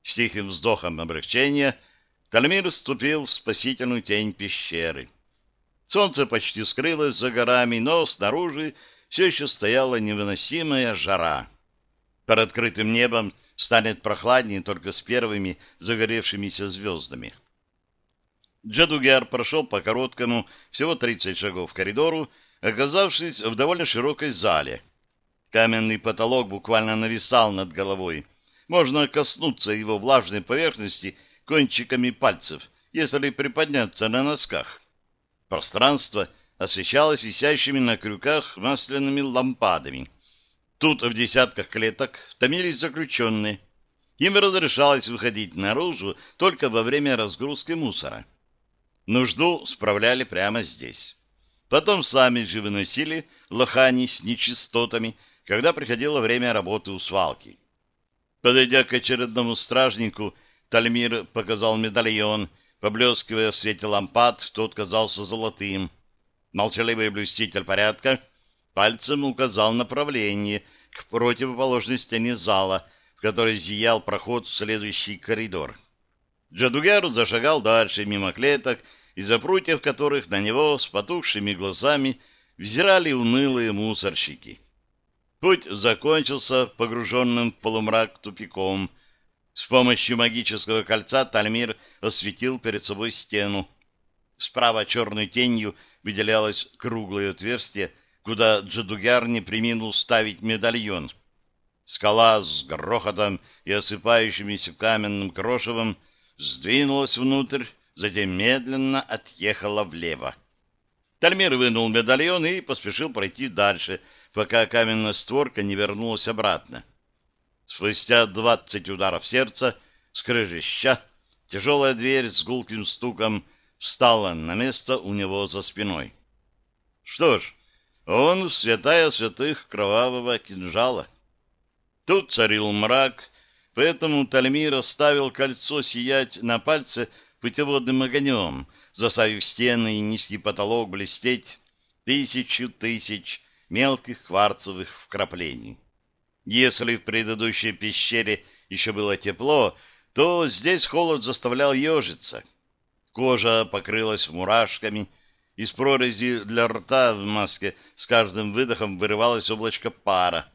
С тихим вздохом облегчения Тальмир вступил в спасительную тень пещеры. Солнце почти скрылось за горами, но снаружи все еще стояла невыносимая жара. Под открытым небом станет прохладнее только с первыми загоревшимися звездами. Джадугер прошел по короткому, всего 30 шагов коридору, оказавшись в довольно широкой зале. Каменный потолок буквально нависал над головой. Можно коснуться его влажной поверхности кончиками пальцев, если приподняться на носках. Пространство — освещалась висящими на крюках масляными лампадами. Тут в десятках клеток томились заключенные. Им разрешалось выходить наружу только во время разгрузки мусора. Нужду справляли прямо здесь. Потом сами же выносили лохани с нечистотами, когда приходило время работы у свалки. Подойдя к очередному стражнику, Тальмир показал медальон. Поблескивая в свете лампад, тот казался золотым. Молчаливый блюститель порядка пальцем указал направление к противоположной стене зала, в которой зиял проход в следующий коридор. Джадугер зашагал дальше мимо клеток, из-за прутьев которых на него с потухшими глазами взирали унылые мусорщики. Путь закончился погруженным в полумрак тупиком. С помощью магического кольца Тальмир осветил перед собой стену. Справа черной тенью выделялось круглое отверстие, куда Джадугяр не приминул ставить медальон. Скала с грохотом и осыпающимися каменным крошевом сдвинулась внутрь, затем медленно отъехала влево. Тальмир вынул медальон и поспешил пройти дальше, пока каменная створка не вернулась обратно. Спустя двадцать ударов сердца, скрежеща, тяжелая дверь с гулким стуком встала на место у него за спиной. Что ж, он святая святых кровавого кинжала. Тут царил мрак, поэтому Тальмир оставил кольцо сиять на пальце путеводным огонем, заставив стены и низкий потолок блестеть тысячу тысяч мелких кварцевых вкраплений. Если в предыдущей пещере еще было тепло, то здесь холод заставлял ежиться — Кожа покрылась мурашками, из прорези для рта в маске с каждым выдохом вырывалось облачко пара.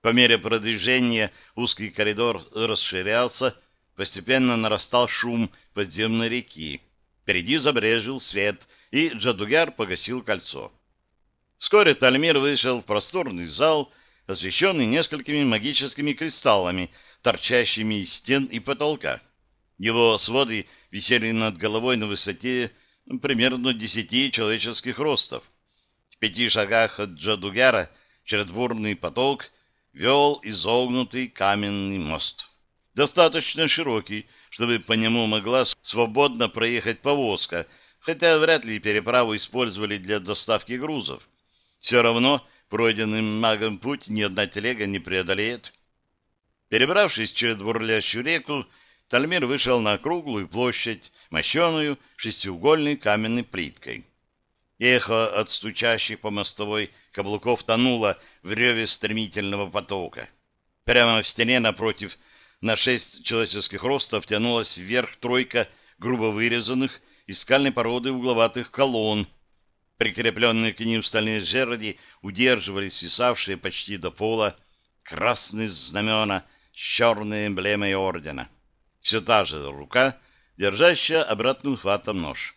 По мере продвижения узкий коридор расширялся, постепенно нарастал шум подземной реки. Впереди забрежил свет, и Джадугяр погасил кольцо. Вскоре Тальмир вышел в просторный зал, освещенный несколькими магическими кристаллами, торчащими из стен и потолка. Его своды висели над головой на высоте ну, примерно десяти человеческих ростов. В пяти шагах от Джадугяра через бурный вел изогнутый каменный мост. Достаточно широкий, чтобы по нему могла свободно проехать повозка, хотя вряд ли переправу использовали для доставки грузов. Все равно пройденным магом путь ни одна телега не преодолеет. Перебравшись через бурлящую реку, Тальмир вышел на круглую площадь, мощеную шестиугольной каменной плиткой. Эхо от стучащих по мостовой каблуков тонуло в реве стремительного потока. Прямо в стене напротив на шесть человеческих ростов тянулась вверх тройка грубо вырезанных из скальной породы угловатых колонн. Прикрепленные к ним стальные жерди удерживали свисавшие почти до пола красные знамена с черной эмблемой ордена. Все та же рука, держащая обратным хватом нож.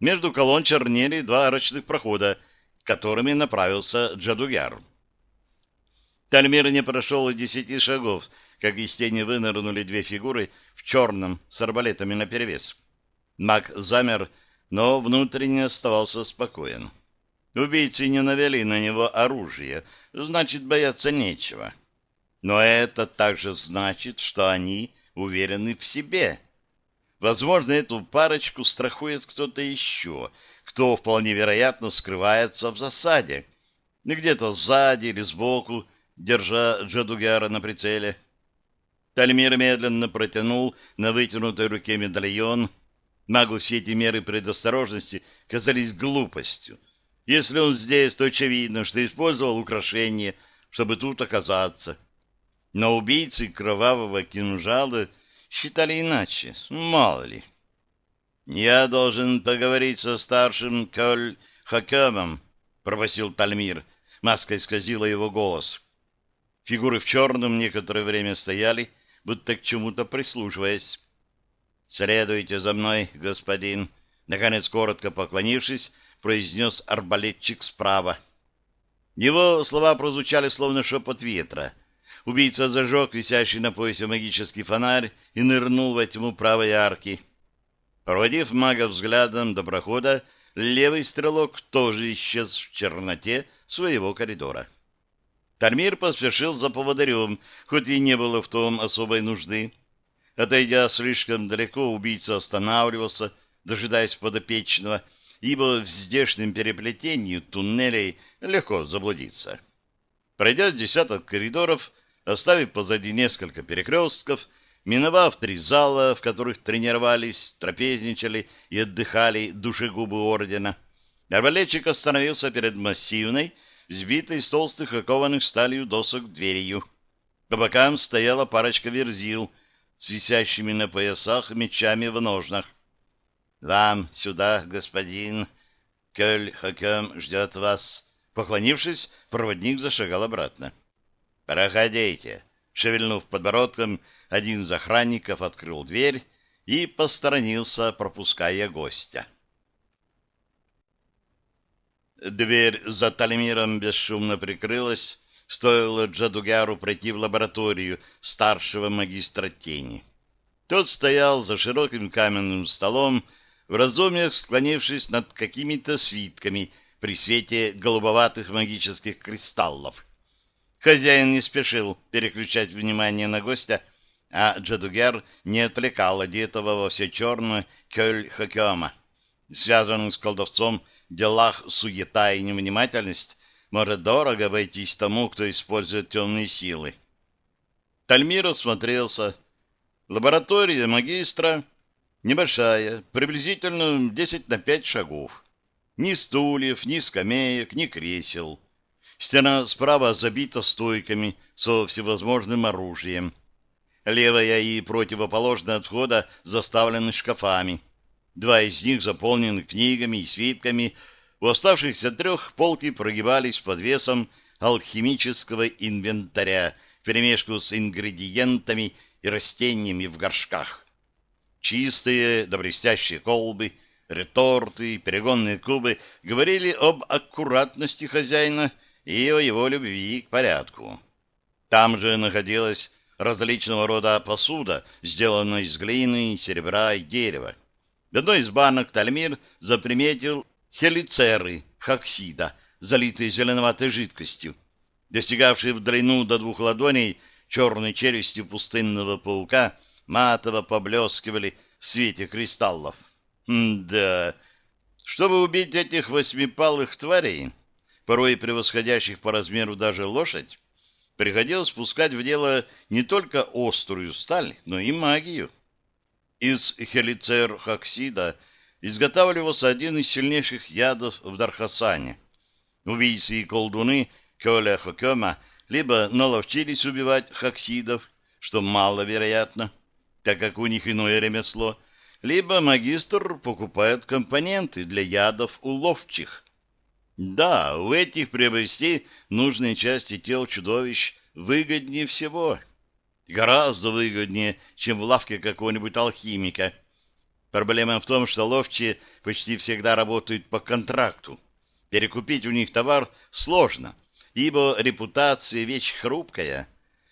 Между колонн чернели два арочных прохода, которыми направился Джадугяр. Тальмир не прошел и десяти шагов, как из тени вынырнули две фигуры в черном с арбалетами наперевес. Маг замер, но внутренне оставался спокоен. Убийцы не навели на него оружие, значит, бояться нечего. Но это также значит, что они уверены в себе. Возможно, эту парочку страхует кто-то еще, кто вполне вероятно скрывается в засаде. Где-то сзади или сбоку, держа Джадугара на прицеле. Тальмир медленно протянул на вытянутой руке медальон. Магу все эти меры предосторожности казались глупостью. Если он здесь, то очевидно, что использовал украшение, чтобы тут оказаться. Но убийцы кровавого кинжала считали иначе, мало ли. «Я должен поговорить со старшим Коль Хакемом», — пробасил Тальмир. Маска исказила его голос. Фигуры в черном некоторое время стояли, будто к чему-то прислушиваясь. «Следуйте за мной, господин», — наконец, коротко поклонившись, произнес арбалетчик справа. Его слова прозвучали словно шепот ветра. Убийца зажег висящий на поясе магический фонарь и нырнул во тьму правой арки. Проводив мага взглядом до прохода, левый стрелок тоже исчез в черноте своего коридора. Тармир поспешил за поводырем, хоть и не было в том особой нужды. Отойдя слишком далеко, убийца останавливался, дожидаясь подопечного, ибо в здешнем переплетении туннелей легко заблудиться. Пройдя десяток коридоров, оставив позади несколько перекрестков, миновав три зала, в которых тренировались, трапезничали и отдыхали душегубы ордена, арбалетчик остановился перед массивной, сбитой из толстых окованных сталью досок дверью. По бокам стояла парочка верзил с висящими на поясах мечами в ножнах. «Вам сюда, господин. Кölь Хакем ждет вас». Поклонившись, проводник зашагал обратно. «Проходите». Шевельнув подбородком, один из охранников открыл дверь и посторонился, пропуская гостя. Дверь за Талимиром бесшумно прикрылась, стоило Джадугяру пройти в лабораторию старшего магистра тени. Тот стоял за широким каменным столом, в разумиях склонившись над какими-то свитками при свете голубоватых магических кристаллов. Хозяин не спешил переключать внимание на гостя, а Джадугер не отвлекал одетого во все черное Кёль Хакёма, связанным с колдовцом делах суета и невнимательность может дорого обойтись тому, кто использует темные силы. Тальмир осмотрелся. Лаборатория магистра небольшая, приблизительно 10 на 5 шагов. Ни стульев, ни скамеек, ни кресел. Стена справа забита стойками со всевозможным оружием. Левая и противоположная от входа заставлены шкафами. Два из них заполнены книгами и свитками, у оставшихся трех полки прогибались под весом алхимического инвентаря вперемешку с ингредиентами и растениями в горшках. Чистые да блестящие колбы, реторты, перегонные кубы говорили об аккуратности хозяина и о его любви к порядку. Там же находилась различного рода посуда, сделанная из глины, серебра и дерева. В одной из банок Тальмир заприметил хелицеры хоксида, залитые зеленоватой жидкостью. Достигавшие в длину до двух ладоней черной челюстью пустынного паука матово поблескивали в свете кристаллов. М да, чтобы убить этих восьмипалых тварей, порой превосходящих по размеру даже лошадь, приходилось спускать в дело не только острую сталь, но и магию. Из хелицер-хоксида изготавливался один из сильнейших ядов в Дархасане. Убийцы и колдуны Кёля Хокема либо наловчились убивать хоксидов, что маловероятно, так как у них иное ремесло, либо магистр покупает компоненты для ядов у ловчих. Да, у этих приобрести нужные части тел чудовищ выгоднее всего. Гораздо выгоднее, чем в лавке какого-нибудь алхимика. Проблема в том, что ловчие почти всегда работают по контракту. Перекупить у них товар сложно, ибо репутация — вещь хрупкая.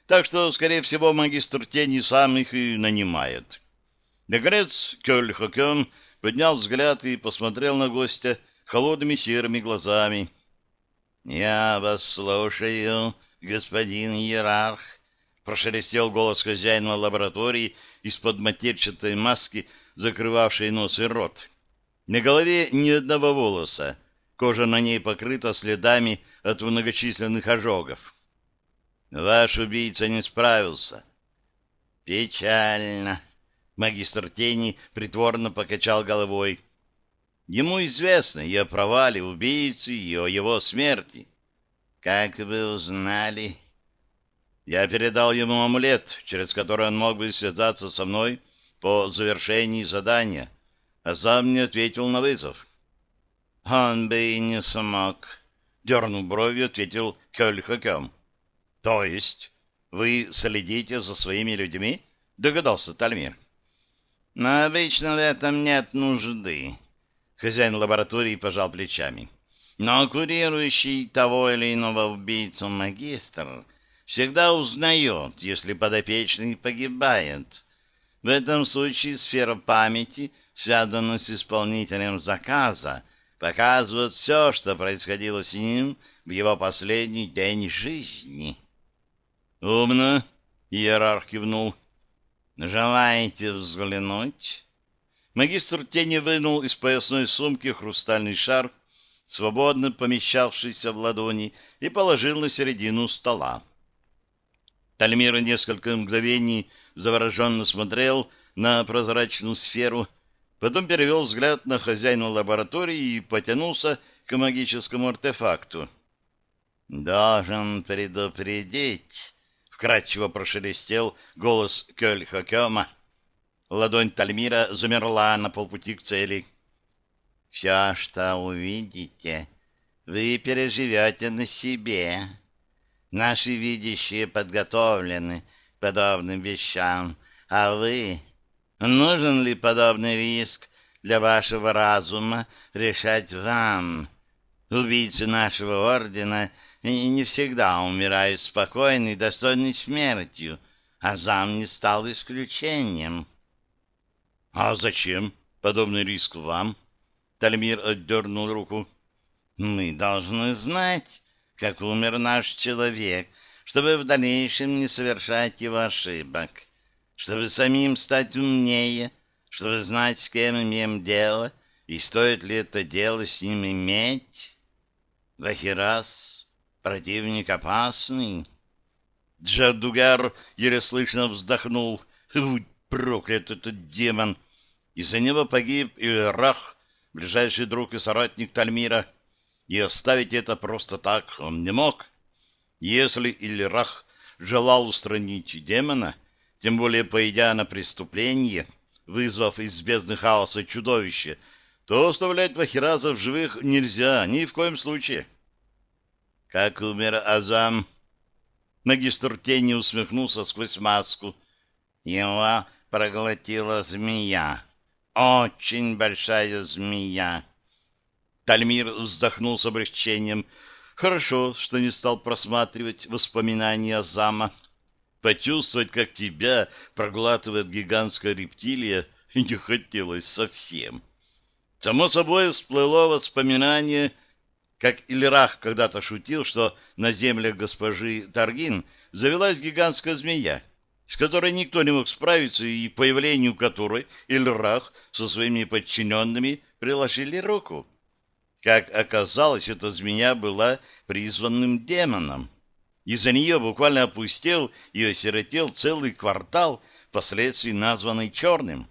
Так что, скорее всего, магистр тени сам их и нанимает. Наконец, Кёль Хокён поднял взгляд и посмотрел на гостя — холодными серыми глазами. «Я вас слушаю, господин иерарх», — прошелестел голос хозяина лаборатории из-под матерчатой маски, закрывавшей нос и рот. На голове ни одного волоса, кожа на ней покрыта следами от многочисленных ожогов. «Ваш убийца не справился». «Печально», — магистр тени притворно покачал головой. Ему известно и о провале убийцы, и о его смерти. Как вы узнали? Я передал ему амулет, через который он мог бы связаться со мной по завершении задания, а сам не ответил на вызов. И не смог. Дернув бровью, ответил Кёльхакем. То есть вы следите за своими людьми? Догадался Тальмир. Но обычно в этом нет нужды. Хозяин лаборатории пожал плечами. Но курирующий того или иного убийцу магистр всегда узнает, если подопечный погибает. В этом случае сфера памяти, связанная с исполнителем заказа, показывает все, что происходило с ним в его последний день жизни. «Умно!» — иерарх кивнул. «Желаете взглянуть?» Магистр тени вынул из поясной сумки хрустальный шар, свободно помещавшийся в ладони, и положил на середину стола. Тальмир несколько мгновений завороженно смотрел на прозрачную сферу, потом перевел взгляд на хозяина лаборатории и потянулся к магическому артефакту. «Должен предупредить», — вкратчиво прошелестел голос Кёльхакема, — Ладонь Тальмира замерла на полпути к цели. «Все, что увидите, вы переживете на себе. Наши видящие подготовлены подобным вещам, а вы... Нужен ли подобный риск для вашего разума решать вам? Убийцы нашего ордена не всегда умирают спокойной, достойной смертью, а зам не стал исключением». «А зачем подобный риск вам?» Тальмир отдернул руку. «Мы должны знать, как умер наш человек, чтобы в дальнейшем не совершать его ошибок, чтобы самим стать умнее, чтобы знать, с кем имеем дело, и стоит ли это дело с ним иметь. Вахирас, противник опасный». Джадугар еле слышно вздохнул. «Будь проклят этот демон!» Из-за него погиб Ильрах, ближайший друг и соратник Тальмира, и оставить это просто так он не мог. Если Ильрах желал устранить демона, тем более пойдя на преступление, вызвав из бездны хаоса чудовище, то оставлять Вахираза в живых нельзя ни в коем случае. как умер Азам. Магистр тени усмехнулся сквозь маску. Его проглотила змея. Очень большая змея. Тальмир вздохнул с облегчением. Хорошо, что не стал просматривать воспоминания Азама. Почувствовать, как тебя проглатывает гигантская рептилия, не хотелось совсем. Само собой всплыло воспоминание как Ильрах когда-то шутил, что на землях госпожи Таргин завелась гигантская змея, с которой никто не мог справиться и появлению которой Ильрах со своими подчиненными приложили руку. Как оказалось, эта змея была призванным демоном. Из-за нее буквально опустел и осиротел целый квартал, впоследствии названный Черным.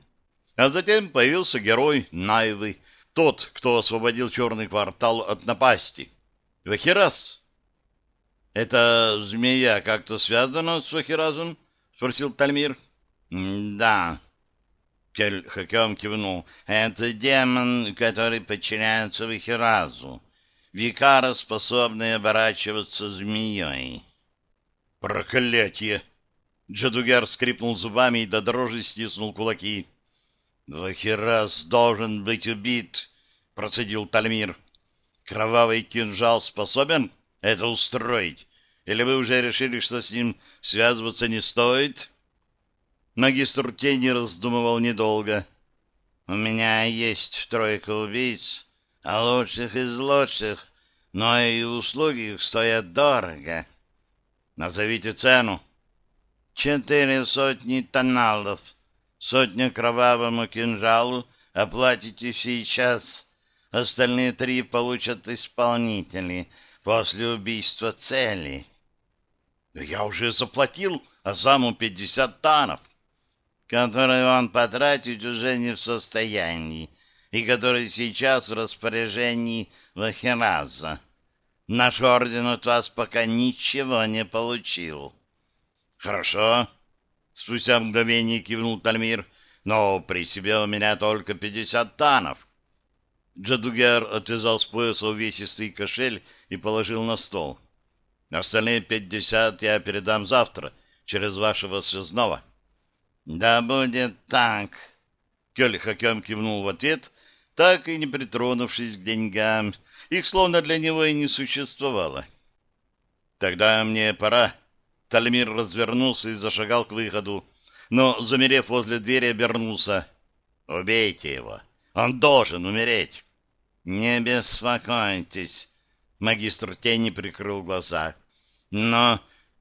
А затем появился герой Найвы, тот, кто освободил черный квартал от напасти. Вахирас. «Это змея как-то связана с Вахиразом?» — спросил Тальмир. «Да». Хакем кивнул. «Это демон, который подчиняется Вахиразу. Викара, способный оборачиваться змеей». «Проклятие!» Джадугер скрипнул зубами и до дрожи стиснул кулаки. «Вахирас должен быть убит», — процедил Тальмир. «Кровавый кинжал способен это устроить? Или вы уже решили, что с ним связываться не стоит?» Магистр тени раздумывал недолго. «У меня есть тройка убийц, а лучших из лучших, но и услуги их стоят дорого. Назовите цену». «Четыре сотни тоналов», Сотня кровавому кинжалу оплатите сейчас. Остальные три получат исполнители после убийства цели. Я уже заплатил Азаму пятьдесят танов, которые он потратить уже не в состоянии и которые сейчас в распоряжении Вахираза. Наш орден от вас пока ничего не получил. Хорошо. Спустя мгновение кивнул Тальмир. Но при себе у меня только пятьдесят танов. Джадугер отвязал с пояса увесистый кошель и положил на стол. Остальные пятьдесят я передам завтра, через вашего связного. Да будет так. Кёль Хакем кивнул в ответ, так и не притронувшись к деньгам. Их словно для него и не существовало. Тогда мне пора. Тальмир развернулся и зашагал к выходу, но, замерев возле двери, обернулся. «Убейте его! Он должен умереть!» «Не беспокойтесь!» Магистр тени прикрыл глаза. «Но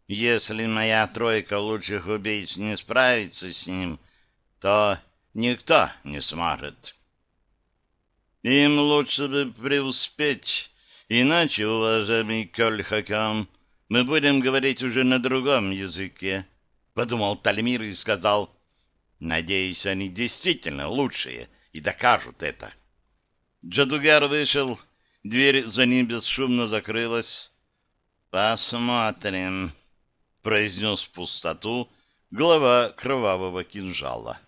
если моя тройка лучших убийц не справится с ним, то никто не сможет». «Им лучше бы преуспеть, иначе, уважаемый Кёль-Хакам, мы будем говорить уже на другом языке, — подумал Тальмир и сказал, — надеюсь, они действительно лучшие и докажут это. Джадугар вышел, дверь за ним бесшумно закрылась. «Посмотрим», — произнес в пустоту глава кровавого кинжала.